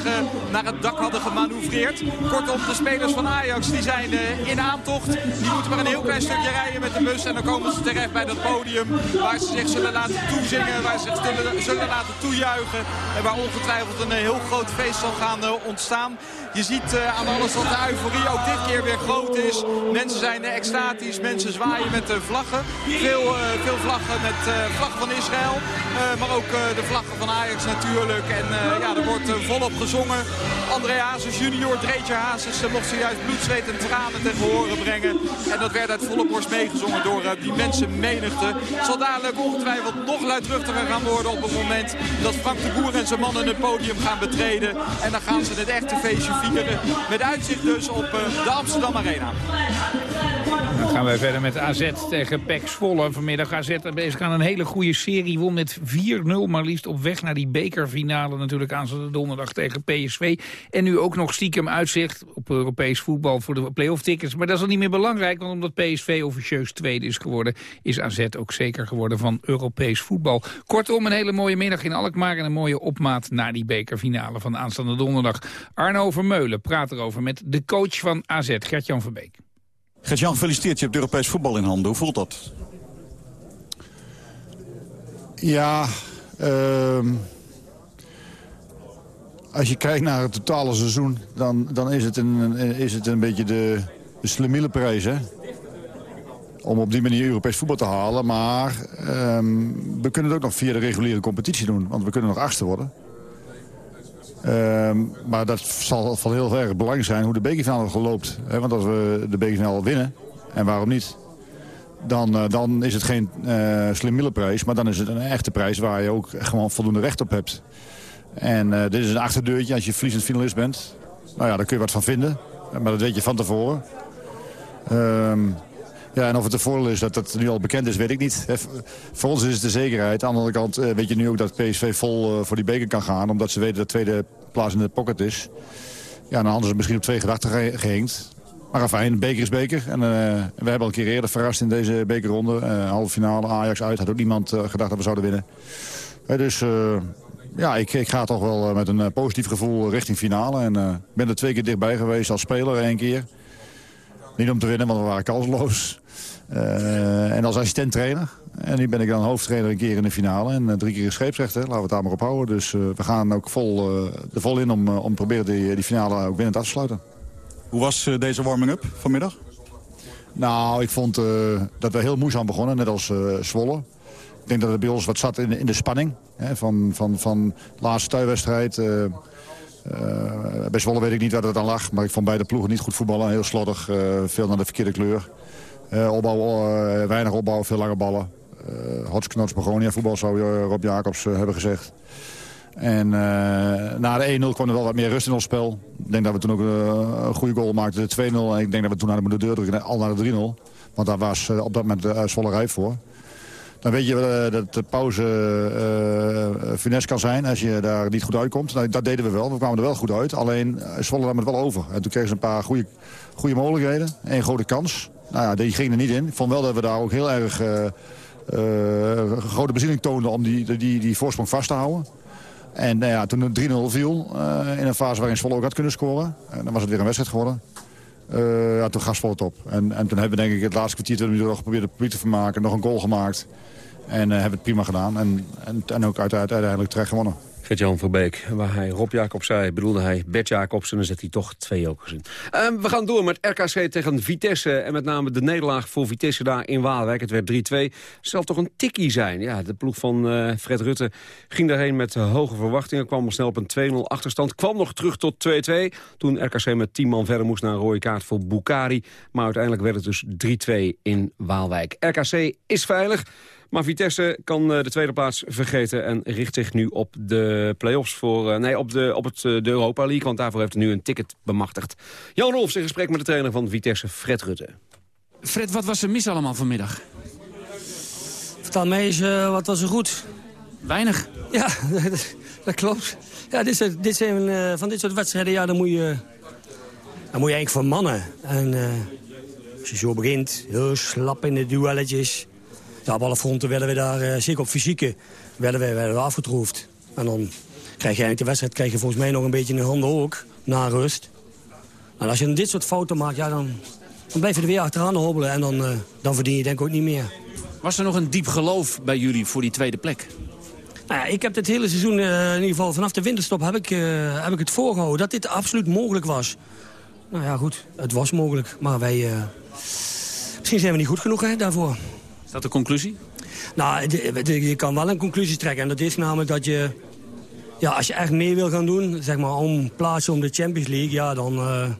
naar het dak hadden gemanoeuvreerd. Kortom, de spelers van Ajax die zijn in aantocht. Die moeten maar een heel klein stukje rijden met de bus. En dan komen ze terecht bij dat podium waar ze zich zullen laten toezingen. Waar ze zich zullen, zullen laten toejuichen. En waar ongetwijfeld een heel groot feest zal gaan ontstaan. Je ziet aan alles dat de euforie ook dit keer weer groot is. Mensen zijn extatisch, mensen zwaaien met vlaggen. Veel, veel vlaggen met vlag van Israël. maar ook de vlaggen van Ajax natuurlijk. En ja, er wordt volop gezongen. André Hazes junior, Dreetje Hazes, mocht zojuist bloed, zweet en tranen ten horen brengen. En dat werd uit volle borst meegezongen door die mensen menigte. Het zal dadelijk ongetwijfeld nog luidruchtiger gaan worden op het moment dat Frank de Boer en zijn mannen het podium gaan betreden. En dan gaan ze het echte feestje vieren. Met uitzicht dus op de Amsterdam Arena. Dan gaan wij verder met AZ tegen PEC Zwolle. Vanmiddag AZ bezig aan een hele goede serie. Won met 4-0 maar liefst op weg naar die bekerfinale natuurlijk aanstaande donderdag tegen PSV. En nu ook nog stiekem uitzicht op Europees voetbal voor de playoff tickets. Maar dat is al niet meer belangrijk, want omdat PSV officieus tweede is geworden... is AZ ook zeker geworden van Europees voetbal. Kortom, een hele mooie middag in Alkmaar en een mooie opmaat naar die bekerfinale van aanstaande donderdag. Arno Vermeulen praat erover met de coach van AZ, Gert-Jan Verbeek. Gert-Jan, gefeliciteerd. Je hebt Europees voetbal in handen. Hoe voelt dat? Ja, uh, als je kijkt naar het totale seizoen... dan, dan is, het een, is het een beetje de, de slemielenprijs, hè? Om op die manier Europees voetbal te halen. Maar um, we kunnen het ook nog via de reguliere competitie doen. Want we kunnen nog achtste worden. Um, maar dat zal van heel erg belangrijk zijn hoe de bekerfinale geloopt. Want als we de bekerfinale willen, en waarom niet... Dan, uh, dan is het geen uh, slimmillenprijs, maar dan is het een echte prijs... waar je ook gewoon voldoende recht op hebt. En uh, dit is een achterdeurtje als je verliezend finalist bent. Nou ja, daar kun je wat van vinden. Maar dat weet je van tevoren. Um, ja, en of het een voordeel is dat dat nu al bekend is, weet ik niet. Voor ons is het de zekerheid. Aan de andere kant weet je nu ook dat PSV vol uh, voor die beker kan gaan... omdat ze weten dat de tweede plaats in de pocket is. Ja, dan hadden ze misschien op twee gedachten ge gehinkt. Maar afijn, beker is beker. En uh, we hebben al een keer eerder verrast in deze bekerronde. Halve finale, Ajax uit. Had ook niemand gedacht dat we zouden winnen. dus ja, ik, ik ga toch wel eh, met een positief gevoel richting finale. En ik ben er twee keer dichtbij geweest als speler, één keer. Niet om te winnen, want we waren kansloos. En als assistent-trainer. En nu ben ik dan hoofdtrainer een keer in de finale. En drie keer scheepsrechter. Laten we het daar maar op houden. Dus we gaan ook vol, er vol in om, om proberen die, die finale ook winnend af te sluiten. Hoe was deze warming-up vanmiddag? Nou, ik vond dat we heel moeizaam begonnen, net als Zwolle. Ik denk dat het bij ons wat zat in, in de spanning. Hè, van, van, van laatste thuiswedstrijd. Uh, bij Zwolle weet ik niet waar het aan lag. Maar ik vond beide ploegen niet goed voetballen. Heel slordig, uh, veel naar de verkeerde kleur. Opbouw, weinig opbouw, veel lange ballen. Uh, Hotsknots Begonia voetbal zou Rob Jacobs hebben gezegd. En na de 1-0 kwam er wel wat meer rust in ons spel. Ik denk dat we toen ook een goede goal maakten, de 2-0. En ik denk dat we toen naar de deur drukken, al naar de 3-0. Want daar was op dat moment de Zwolle rijp voor dan weet je dat de pauze uh, funest kan zijn als je daar niet goed uitkomt. Nou, dat deden we wel. We kwamen er wel goed uit. Alleen Zwolle nam het wel over. En toen kregen ze een paar goede, goede mogelijkheden. Eén grote kans. Nou ja, die ging er niet in. Ik vond wel dat we daar ook heel erg grote bezieling toonden om die, die, die voorsprong vast te houden. En nou ja, toen het 3-0 viel, in een fase waarin Zwolle ook had kunnen scoren... dan was het weer een wedstrijd geworden. ja, toen gaf het op. En, en toen hebben we denk ik het laatste kwartier... we nog geprobeerd het publiek te vermaken, nog een goal gemaakt. En uh, hebben het prima gedaan. En, en, en ook uiteindelijk terecht gewonnen. Gert-Jan Verbeek, waar hij Rob Jacobs zei, bedoelde hij Bert Jacobs. En dan zet hij toch twee jokers in. Uh, we gaan door met RKC tegen Vitesse. En met name de nederlaag voor Vitesse daar in Waalwijk. Het werd 3-2. Zal toch een tikkie zijn. Ja, de ploeg van uh, Fred Rutte ging daarheen met hoge verwachtingen. Kwam al snel op een 2-0 achterstand. Kwam nog terug tot 2-2. Toen RKC met 10 man verder moest naar een rode kaart voor Bukari. Maar uiteindelijk werd het dus 3-2 in Waalwijk. RKC is veilig. Maar Vitesse kan eh, de tweede plaats vergeten en richt zich nu op de play-offs voor, eh, nee, op, de, op het, eh, de Europa League. Want daarvoor heeft hij nu een ticket bemachtigd. Jan Rolfs in gesprek met de trainer van Vitesse, Fred Rutte. Fred, wat was er mis allemaal vanmiddag? Vertel mij eens, wat was er goed? Weinig. Ja, dat, klopt. Ja, dit, dit zijn, van dit soort wedstrijden, ja, dan moet je, dan moet je eigenlijk voor mannen. En als je zo begint, heel slap in de duelletjes ja, op alle fronten werden we daar, uh, zeker op fysieke, werden we, werden we afgetroefd. En dan krijg je eigenlijk de wedstrijd krijg je volgens mij nog een beetje in de handen ook, na rust. En als je dit soort fouten maakt, ja, dan, dan blijf je er weer achteraan hobbelen. En dan, uh, dan verdien je denk ik ook niet meer. Was er nog een diep geloof bij jullie voor die tweede plek? Nou ja, ik heb het hele seizoen, uh, in ieder geval vanaf de winterstop, heb ik, heb ik het voorgehouden. Dat dit absoluut mogelijk was. Nou ja, goed, het was mogelijk. Maar wij... misschien zijn we niet goed genoeg hè, daarvoor dat de conclusie? Nou, je kan wel een conclusie trekken. En dat is namelijk dat je... Ja, als je echt mee wil gaan doen, zeg maar om plaatsen om de Champions League... Ja, dan, uh,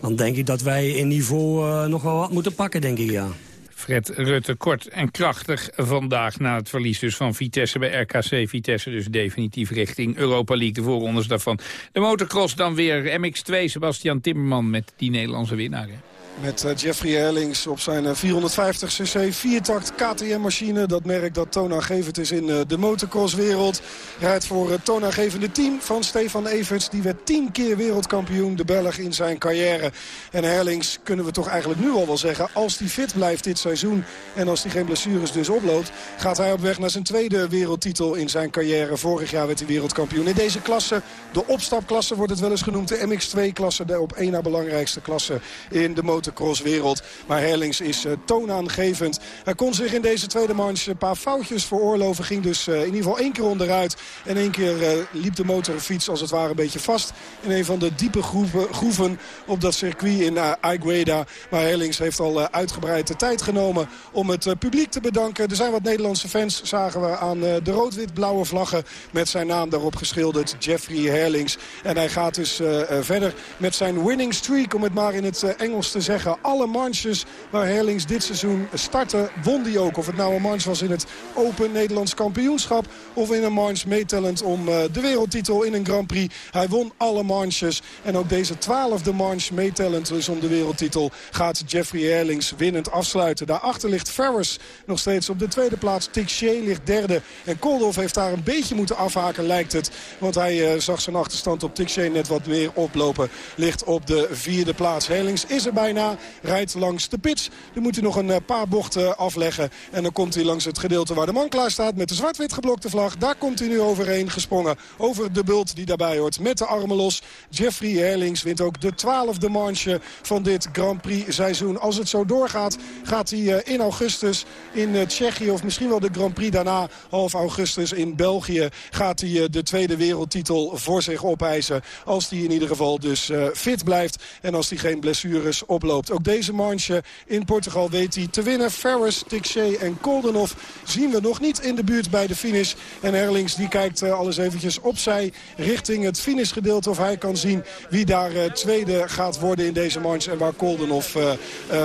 dan denk ik dat wij in niveau uh, nog wel wat moeten pakken, denk ik, ja. Fred Rutte kort en krachtig vandaag na het verlies dus van Vitesse bij RKC. Vitesse dus definitief richting Europa League, de voorrondes daarvan. De motocross dan weer MX2, Sebastian Timmerman met die Nederlandse winnaar. Hè? Met eh, Jeffrey Herlings op zijn 450cc eh, viertakt KTM-machine. Dat merk dat toonaangevend is in eh, de motocrosswereld. Rijdt voor het toonaangevende team van Stefan Everts. Die werd tien keer wereldkampioen, de Belg, in zijn carrière. En Herlings kunnen we toch eigenlijk nu al wel zeggen... als hij fit blijft dit seizoen en als hij geen blessures dus oploopt... gaat hij op weg naar zijn tweede wereldtitel in zijn carrière. Vorig jaar werd hij wereldkampioen. In deze klasse, de opstapklasse wordt het wel eens genoemd... de MX2-klasse, de op één na belangrijkste klasse in de motocross crosswereld. Maar Herlings is uh, toonaangevend. Hij kon zich in deze tweede manche een paar foutjes veroorloven. Ging dus uh, in ieder geval één keer onderuit. En één keer uh, liep de motorfiets als het ware een beetje vast. In een van de diepe groeven, groeven op dat circuit in Aigueda. Maar Herlings heeft al uitgebreid de tijd genomen om het publiek te bedanken. Er zijn wat Nederlandse fans, zagen we aan de rood-wit-blauwe vlaggen. Met zijn naam daarop geschilderd, Jeffrey Herlings. En hij gaat dus verder met zijn winning streak, om het maar in het Engels te zeggen alle manches waar Herlings dit seizoen startte, won die ook. Of het nou een manche was in het Open Nederlands kampioenschap... of in een manche meetellend om uh, de wereldtitel in een Grand Prix. Hij won alle manches. En ook deze twaalfde manche meetellend dus om de wereldtitel... gaat Jeffrey Herlings winnend afsluiten. Daarachter ligt Ferris nog steeds op de tweede plaats. Tixier ligt derde. En Koldhoff heeft daar een beetje moeten afhaken, lijkt het. Want hij uh, zag zijn achterstand op Tixier net wat meer oplopen. Ligt op de vierde plaats. Herlings is er bijna rijdt langs de pits. Dan moet hij nog een paar bochten afleggen. En dan komt hij langs het gedeelte waar de man klaar staat met de zwart-wit geblokte vlag. Daar komt hij nu overheen gesprongen. Over de bult die daarbij hoort. Met de armen los. Jeffrey Herlings wint ook de twaalfde manche van dit Grand Prix seizoen. Als het zo doorgaat, gaat hij in augustus in Tsjechië... of misschien wel de Grand Prix daarna, half augustus in België... gaat hij de tweede wereldtitel voor zich opeisen. Als hij in ieder geval dus fit blijft en als hij geen blessures oploopt. Ook deze manche in Portugal weet hij te winnen. Ferris, Tixier en Koldenhoff zien we nog niet in de buurt bij de finish. En Herlings die kijkt uh, alles eventjes opzij richting het finishgedeelte... of hij kan zien wie daar uh, tweede gaat worden in deze manche... en waar Koldenhoff uh,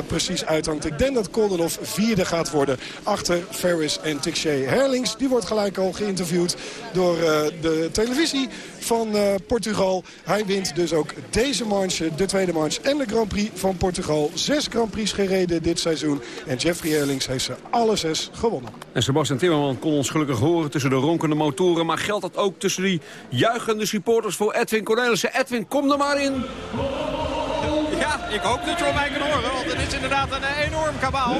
precies uithangt. Ik denk dat Koldenhoff vierde gaat worden achter Ferris en Tixier. Herlings die wordt gelijk al geïnterviewd door de televisie van Portugal. Hij wint dus ook deze manche, de tweede manche en de Grand Prix van Portugal. Zes Grand Prix gereden dit seizoen. En Jeffrey Herlings heeft ze alle zes gewonnen. En Sebastian Timmerman kon ons gelukkig horen tussen de ronkende motoren. Maar geldt dat ook tussen die juichende supporters voor Edwin Cornelissen? Edwin, kom er maar in! Ja, ik hoop dat je op mij kan horen, is inderdaad een enorm kabaal.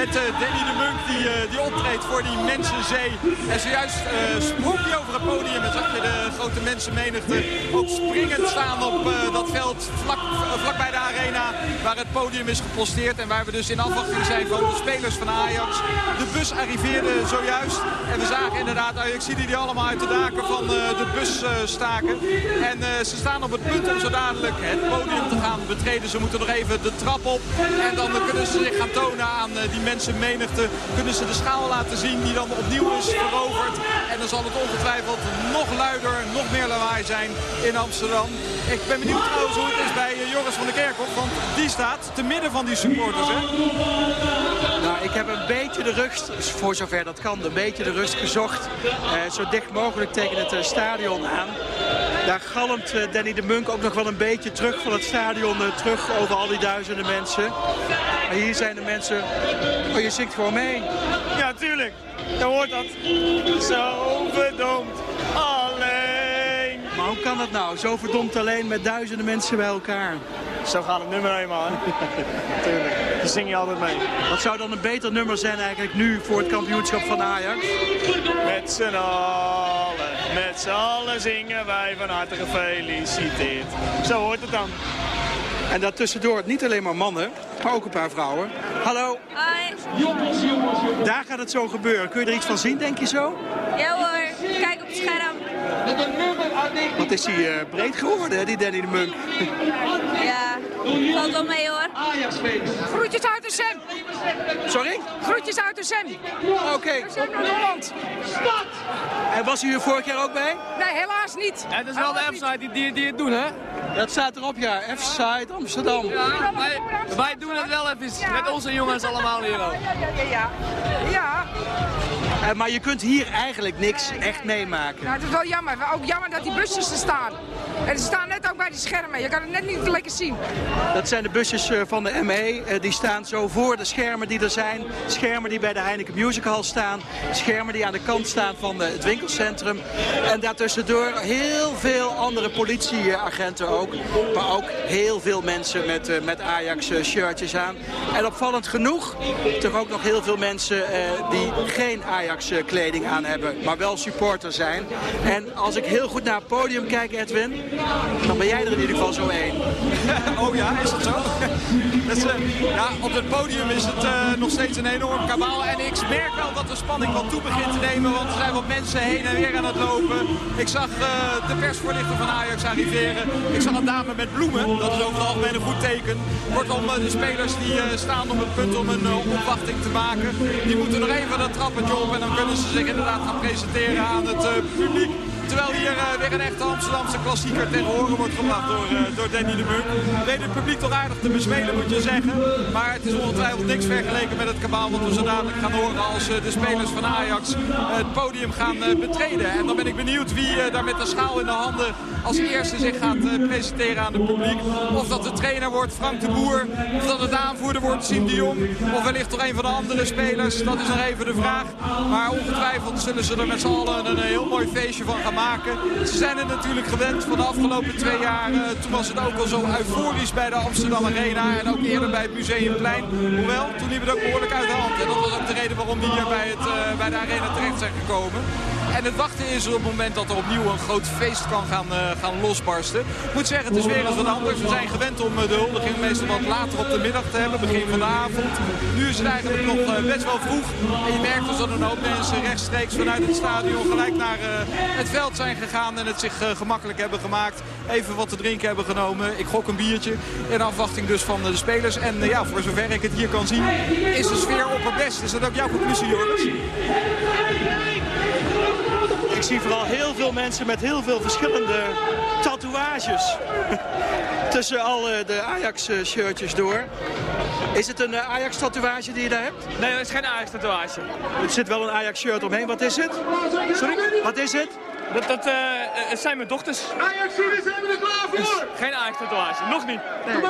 Met uh, Danny de Munk die, uh, die optreedt voor die mensenzee. En zojuist sprong hij over het podium en zag je de grote mensenmenigte ook springend staan op dat veld vlak, bij de arena. Waar het podium is geposteerd en waar we dus in afwachting zijn van de spelers van Ajax. De bus arriveerde zojuist en we zagen inderdaad Ajaxiden die allemaal uit de daken van de bus staken. En ze staan op het punt om zo dadelijk het podium te gaan betreden. Ze moeten nog even de trap op. dan kunnen ze zich gaan tonen aan eh, die mensenmenigte. Kunnen ze de schaal laten zien die dan opnieuw is veroverd. En dan zal het ongetwijfeld nog luider, nog meer lawaai zijn in Amsterdam. Ik ben benieuwd trouwens hoe het is bij eh, Joris van der Kerkhof. Want die staat te midden van die supporters. Hè? Ik heb een beetje de rust, voor zover dat kan, een beetje de rust gezocht. Uh, zo dicht mogelijk tegen het uh, stadion aan. Daar galmt uh, Danny de Munk ook nog wel een beetje terug van het stadion terug over al die duizenden mensen. Maar hier zijn de mensen... Oh, je zingt gewoon mee. Ja, tuurlijk. Je hoort dat. Zo verdomd kan dat nou? Zo verdomd alleen met duizenden mensen bij elkaar. Zo gaat het nummer eenmaal. Tuurlijk. Daar zing je altijd mee. Wat zou dan een beter nummer zijn eigenlijk nu voor het kampioenschap van Ajax? Met z'n allen, met z'n allen zingen wij van harte gefeliciteerd. Zo hoort het dan. En daartussendoor niet alleen maar mannen, maar ook een paar vrouwen. Hallo. Hoi. Daar gaat het zo gebeuren. Kun je er iets van zien, denk je zo? Ja hoor, kijk op het scherm. Wat is hij uh, breed geworden, hè, die Danny de Munk? Ja, valt wel mee hoor. Groetjes uit de Sem. Sorry? Groetjes uit de Sem. Oké. Okay. Sem Noord-Holland. En was u er vorig jaar ook bij? Nee, helaas niet. Ja, het is wel de F-site die, die, die het doen, hè? Dat staat erop, ja. F-site Amsterdam. Ja, wij, wij doen het wel even ja. met onze jongens allemaal hier ook. Ja, ja, ja, ja. Uh, maar je kunt hier eigenlijk niks echt meemaken. Nou, het is wel jammer. Ook jammer dat die busjes er staan. En ze staan net ook bij die schermen. Je kan het net niet lekker zien. Dat zijn de busjes uh, van de ME. Uh, die staan zo voor de schermen die er zijn. Schermen die bij de Heineken Musical staan. Schermen die aan de kant staan van het winkelcentrum. En daartussendoor heel veel andere politieagenten ook. Maar ook heel veel mensen met, met Ajax shirtjes aan. En opvallend genoeg toch ook nog heel veel mensen die geen Ajax kleding aan hebben. Maar wel supporter zijn. En als ik heel goed naar het podium kijk, Edwin, dan ben jij er in ieder geval zo één. oh ja, is dat zo? dat is, uh, ja, op het podium is het uh, nog steeds een enorm kabaal. En ik merk wel dat de spanning wat toe begint te nemen. Want er zijn wat mensen heen en weer aan het lopen. Ik zag uh, de persvoorlichter van Ajax arriveren. Ik zag een dame met bloemen. Dat is over het algemeen een goed teken. Kortom, de spelers die staan op het punt om een opwachting te maken. Die moeten nog even dat trappetje op. dan kunnen ze zich inderdaad gaan presenteren aan het publiek. Terwijl hier uh, weer een echte Amsterdamse klassieker tegen horen wordt gebracht door, uh, door Danny de Munk. Weet het publiek toch aardig te bespelen moet je zeggen. Maar het is ongetwijfeld niks vergeleken met het kabaal wat we zo dadelijk gaan horen als de spelers van Ajax het podium gaan betreden. En dan ben ik benieuwd wie daar met de schaal in de handen als eerste zich gaat presenteren aan het publiek. Of dat de trainer wordt Frank de Boer. Of dat het aanvoerder wordt Siem de Jong. Of wellicht toch een van de andere spelers. Dat is nog even de vraag. Maar ongetwijfeld zullen ze er met z'n allen een heel mooi feestje van gaan maken. Ze zijn het natuurlijk gewend van de afgelopen twee jaar. Uh, toen was het ook al zo euforisch bij de Amsterdam Arena. En ook eerder bij het Museumplein. Hoewel, toen liep het ook behoorlijk uit de hand. En dat was ook de reden waarom die hier bij, het, bij de Arena terecht zijn gekomen. En het wachten is op het moment dat er opnieuw een groot feest kan gaan, uh, gaan losbarsten. Ik moet zeggen, het is weer eens wat anders. We zijn gewend om de huldiging meestal wat later op de middag te hebben. Begin van de avond. Nu is het eigenlijk nog uh, best wel vroeg. En je merkt dus dat een hoop mensen rechtstreeks vanuit het stadion gelijk naar het veld zijn gegaan. En het zich gemakkelijk hebben gemaakt. Even wat te drinken hebben genomen. Ik gok een biertje. In afwachting dus van de spelers. En ja, voor zover ik het hier kan zien, is de sfeer op het best. Is dat ook jouw conclusie, Joris? Ik zie vooral heel veel mensen met heel veel verschillende tatoeages. Tussen al de Ajax-shirtjes door. Is het een Ajax-tatoeage die je daar hebt? Nee, dat is geen Ajax-tatoeage. Er zit wel een Ajax-shirt omheen. Wat is het? Sorry? Wat is het? Dat, dat uh, het zijn mijn dochters. Ajax, zijn we er klaar voor? Geen Ajax-tatoeage, nog niet. Nee.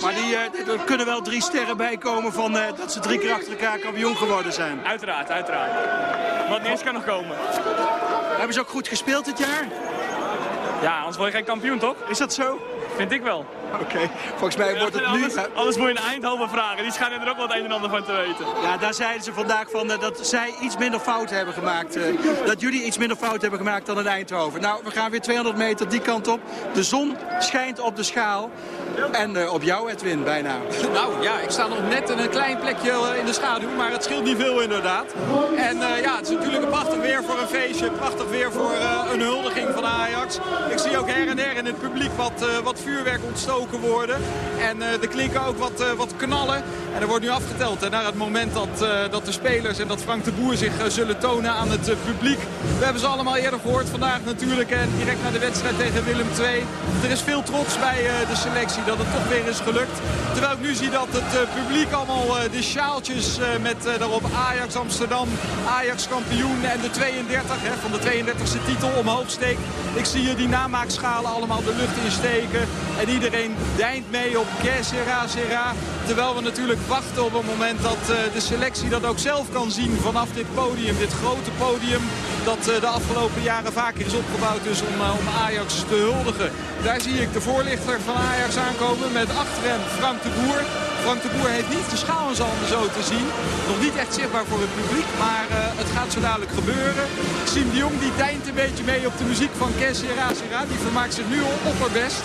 Maar die, uh, er kunnen wel drie sterren bij komen van uh, dat ze drie keer achter elkaar kampioen geworden zijn. Uiteraard, uiteraard. Wat niet eens kan nog komen. Hebben ze ook goed gespeeld dit jaar? Ja, anders word je geen kampioen, toch? Is dat zo? Vind ik wel. Oké, okay. volgens mij wordt het nu... Anders moet je in Eindhoven vragen. Die schijnen er ook wat een en ander van te weten. Ja, daar zeiden ze vandaag van uh, dat zij iets minder fout hebben gemaakt. Uh, dat jullie iets minder fout hebben gemaakt dan in Eindhoven. Nou, we gaan weer 200 meter die kant op. De zon schijnt op de schaal. En uh, op jou, Edwin, bijna. Nou ja, ik sta nog net in een klein plekje in de schaduw. Maar het scheelt niet veel inderdaad. En ja, het is natuurlijk een prachtig weer voor een feestje. Prachtig weer voor een huldiging van Ajax. Ik zie ook her en her in het publiek wat, wat vuurwerk ontstoken worden. En er klinken ook wat, wat knallen. En er wordt nu afgeteld hè, naar het moment dat, dat de spelers en dat Frank de Boer zich zullen tonen aan het publiek. We hebben ze allemaal eerder gehoord vandaag natuurlijk. En direct na de wedstrijd tegen Willem II. Er is veel trots bij de selectie dat het toch weer is gelukt. Terwijl ik nu zie dat het publiek allemaal de sjaaltjes met daarop Ajax Amsterdam, Ajax kampioen en de 32 hè, van de 32e titel omhoog steekt. Ik zie hier die namaakschalen allemaal de lucht insteken. En iedereen deint mee op que sera. Terwijl we natuurlijk wachten op het moment dat uh, de selectie dat ook zelf kan zien vanaf dit podium. Dit grote podium dat uh, de afgelopen jaren vaker is opgebouwd dus om, uh, om Ajax te huldigen. Daar zie ik de voorlichter van Ajax aankomen met achter hem Frank de Boer. Frank de Boer heeft niet de handen zo te zien. Nog niet echt zichtbaar voor het publiek, maar uh, het gaat zo dadelijk gebeuren. Siem de Jong die deint een beetje mee op de muziek van Kessera Sera. Die vermaakt zich nu opperbest.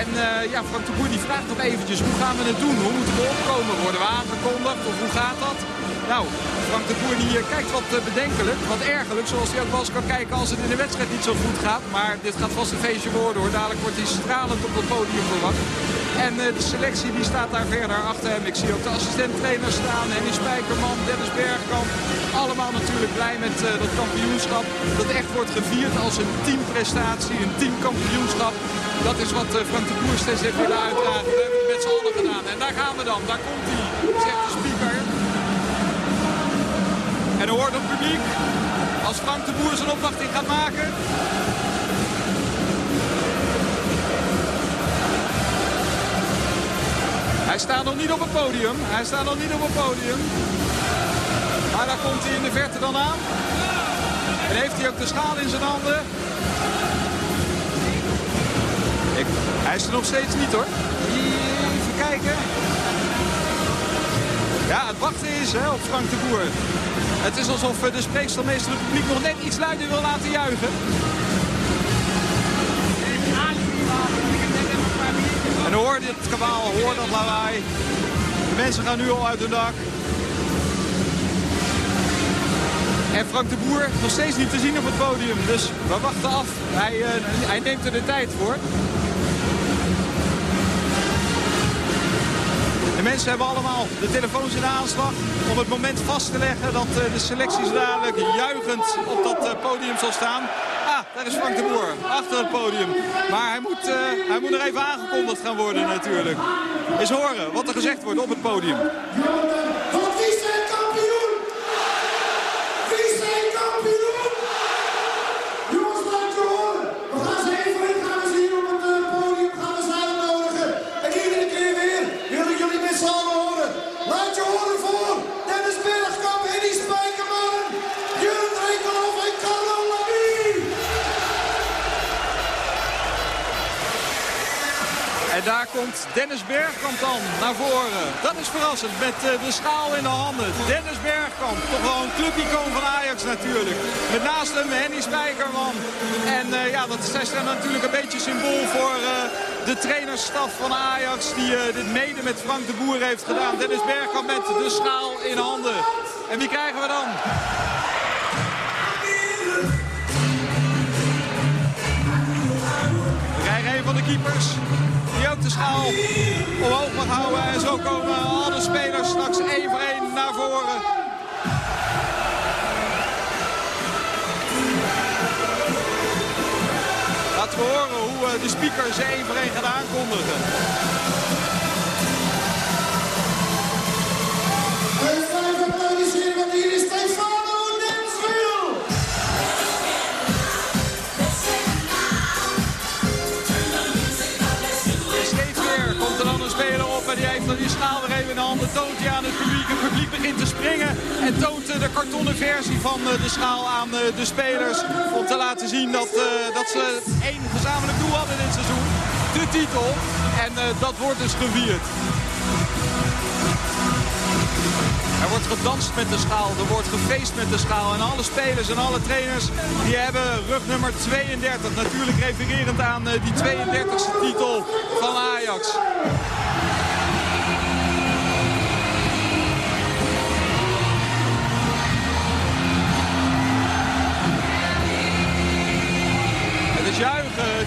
En uh, ja, Frank de Boer die vraagt nog eventjes, hoe gaan we het doen? Hoe moeten we opkomen? Worden we aangekondigd of hoe gaat dat? Nou, Frank de Boer die kijkt wat bedenkelijk, wat ergerlijk. Zoals hij ook wel eens kan kijken als het in de wedstrijd niet zo goed gaat. Maar dit gaat vast een feestje worden hoor. Dadelijk wordt hij stralend op het podium verwacht. En uh, de selectie die staat daar verder achter hem. Ik zie ook de assistent-trainer staan. Henny Spijkerman, Dennis Bergkamp. Allemaal natuurlijk blij met dat kampioenschap. Dat echt wordt gevierd als een teamprestatie, een teamkampioenschap. Dat is wat Frank de Boer steeds heeft willen uitdragen. We hebben het met z'n allen gedaan. En daar gaan we dan. Daar komt hij, zegt de. En dan hoort het publiek. Als Frank de Boer zijn opwachting gaat maken. Hij staat nog niet op het podium. Hij staat nog niet op het podium. Maar daar komt hij in de verte dan aan. En heeft hij ook de schaal in zijn handen. Ik, hij is er nog steeds niet hoor. Even kijken. Ja, het wachten is hè, op Frank de Boer. Het is alsof de spreekstelmeester het publiek nog net iets luider wil laten juichen. En hoor dit kabaal, hoor dat lawaai. De mensen gaan nu al uit hun dak. En Frank de Boer nog steeds niet te zien op het podium. Dus we wachten af. Hij, uh, hij neemt er de tijd voor. De mensen hebben allemaal de telefoons in de aanslag om het moment vast te leggen dat uh, de selectie zo dadelijk juichend op dat uh, podium zal staan. Ah, daar is Frank de Boer, achter het podium. Maar hij moet, uh, hij moet er even aangekondigd gaan worden natuurlijk. Eens horen wat er gezegd wordt op het podium. Daar komt Dennis Bergkamp dan naar voren. Dat is verrassend met de schaal in de handen. Dennis Bergkamp, toch wel een clubicoon van Ajax natuurlijk. Met naast hem Henny Spijkerman. En ja, dat is natuurlijk een beetje symbool voor de trainersstaf van Ajax. Die dit mede met Frank de Boer heeft gedaan. Dennis Bergkamp met de schaal in handen. En wie krijgen we dan? Van de keepers. De schaal omhoog mag houden. En zo komen alle spelers straks één voor één naar voren. Laten we horen hoe de speaker ze één voor één gaat aankondigen. Die heeft dan die schaal weer even in de handen. Toont hij aan het publiek. Het publiek begint te springen. En toont de kartonnen versie van de schaal aan de spelers. Om te laten zien dat, dat ze één gezamenlijk doel hadden dit seizoen. De titel. En dat wordt dus gevierd. Er wordt gedanst met de schaal, er wordt gefeest met de schaal. En alle spelers en alle trainers die hebben rugnummer 32. Natuurlijk refererend aan die 32e titel van Ajax.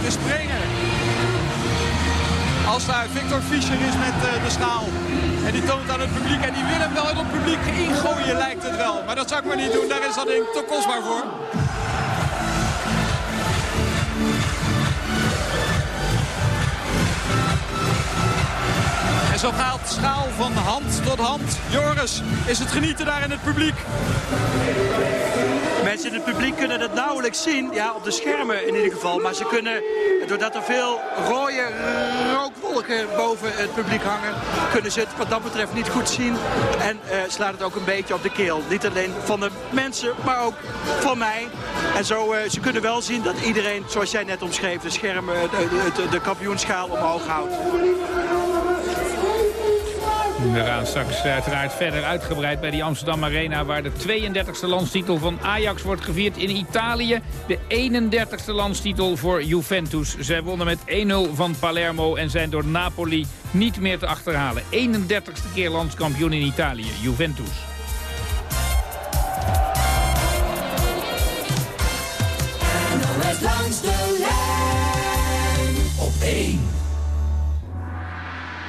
Is springen. Als daar Victor Fischer is met de schaal. En die toont aan het publiek. En die wil hem wel in het publiek ingooien, lijkt het wel. Maar dat zou ik maar niet doen. Daar is dat ding te kostbaar voor. En zo gaat schaal van hand tot hand. Joris, is het genieten daar in het publiek? Mensen in het publiek kunnen het nauwelijks zien. Ja, op de schermen in ieder geval. Maar ze kunnen, doordat er veel rode rookwolken boven het publiek hangen... kunnen ze het wat dat betreft niet goed zien. En slaat het ook een beetje op de keel. Niet alleen van de mensen, maar ook van mij. En zo, uh, ze kunnen wel zien dat iedereen, zoals jij net omschreef... de schermen, de, de, de kampioenschaal omhoog houdt. We gaan straks uiteraard verder uitgebreid bij die Amsterdam Arena... waar de 32e landstitel van Ajax wordt gevierd in Italië. De 31e landstitel voor Juventus. Zij wonnen met 1-0 van Palermo en zijn door Napoli niet meer te achterhalen. 31ste keer landskampioen in Italië, Juventus. langs de lijn op 1.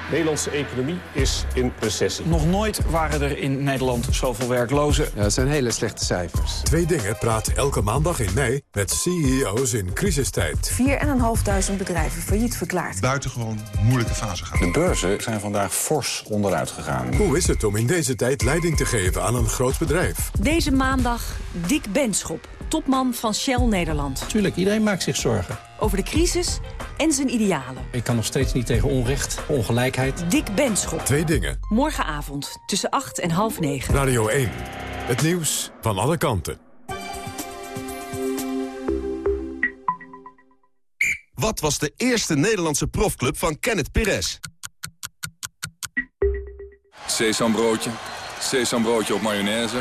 De Nederlandse economie is in recessie. Nog nooit waren er in Nederland zoveel werklozen. Ja, dat zijn hele slechte cijfers. Twee dingen praat elke maandag in mei met CEO's in crisistijd. 4.500 bedrijven failliet verklaard. Buitengewoon moeilijke fase gaan. De beurzen zijn vandaag fors onderuit gegaan. Hoe is het om in deze tijd leiding te geven aan een groot bedrijf? Deze maandag Dick Benschop, topman van Shell Nederland. Tuurlijk, iedereen maakt zich zorgen. Over de crisis en zijn idealen. Ik kan nog steeds niet tegen onrecht, ongelijkheid. Dick Benschop. Twee dingen. Morgenavond tussen 8 en half 9. Radio 1. Het nieuws van alle kanten. Wat was de eerste Nederlandse profclub van Kenneth Perez? Sesambroodje, sesambroodje op mayonaise,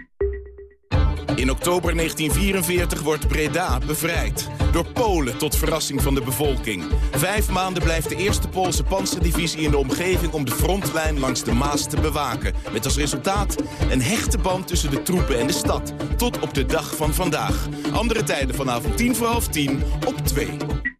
In oktober 1944 wordt Breda bevrijd. Door Polen tot verrassing van de bevolking. Vijf maanden blijft de eerste Poolse panzerdivisie in de omgeving... om de frontlijn langs de Maas te bewaken. Met als resultaat een hechte band tussen de troepen en de stad. Tot op de dag van vandaag. Andere tijden vanavond tien voor half tien op 2.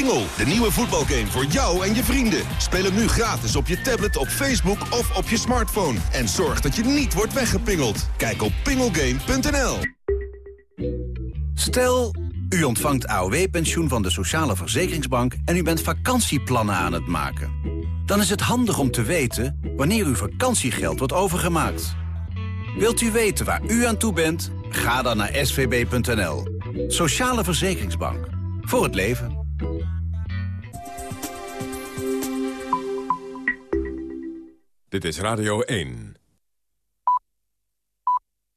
Pingel, de nieuwe voetbalgame voor jou en je vrienden. Speel hem nu gratis op je tablet, op Facebook of op je smartphone. En zorg dat je niet wordt weggepingeld. Kijk op pingelgame.nl. Stel, u ontvangt AOW-pensioen van de Sociale Verzekeringsbank... en u bent vakantieplannen aan het maken. Dan is het handig om te weten wanneer uw vakantiegeld wordt overgemaakt. Wilt u weten waar u aan toe bent? Ga dan naar svb.nl. Sociale Verzekeringsbank. Voor het leven. Dit is Radio 1.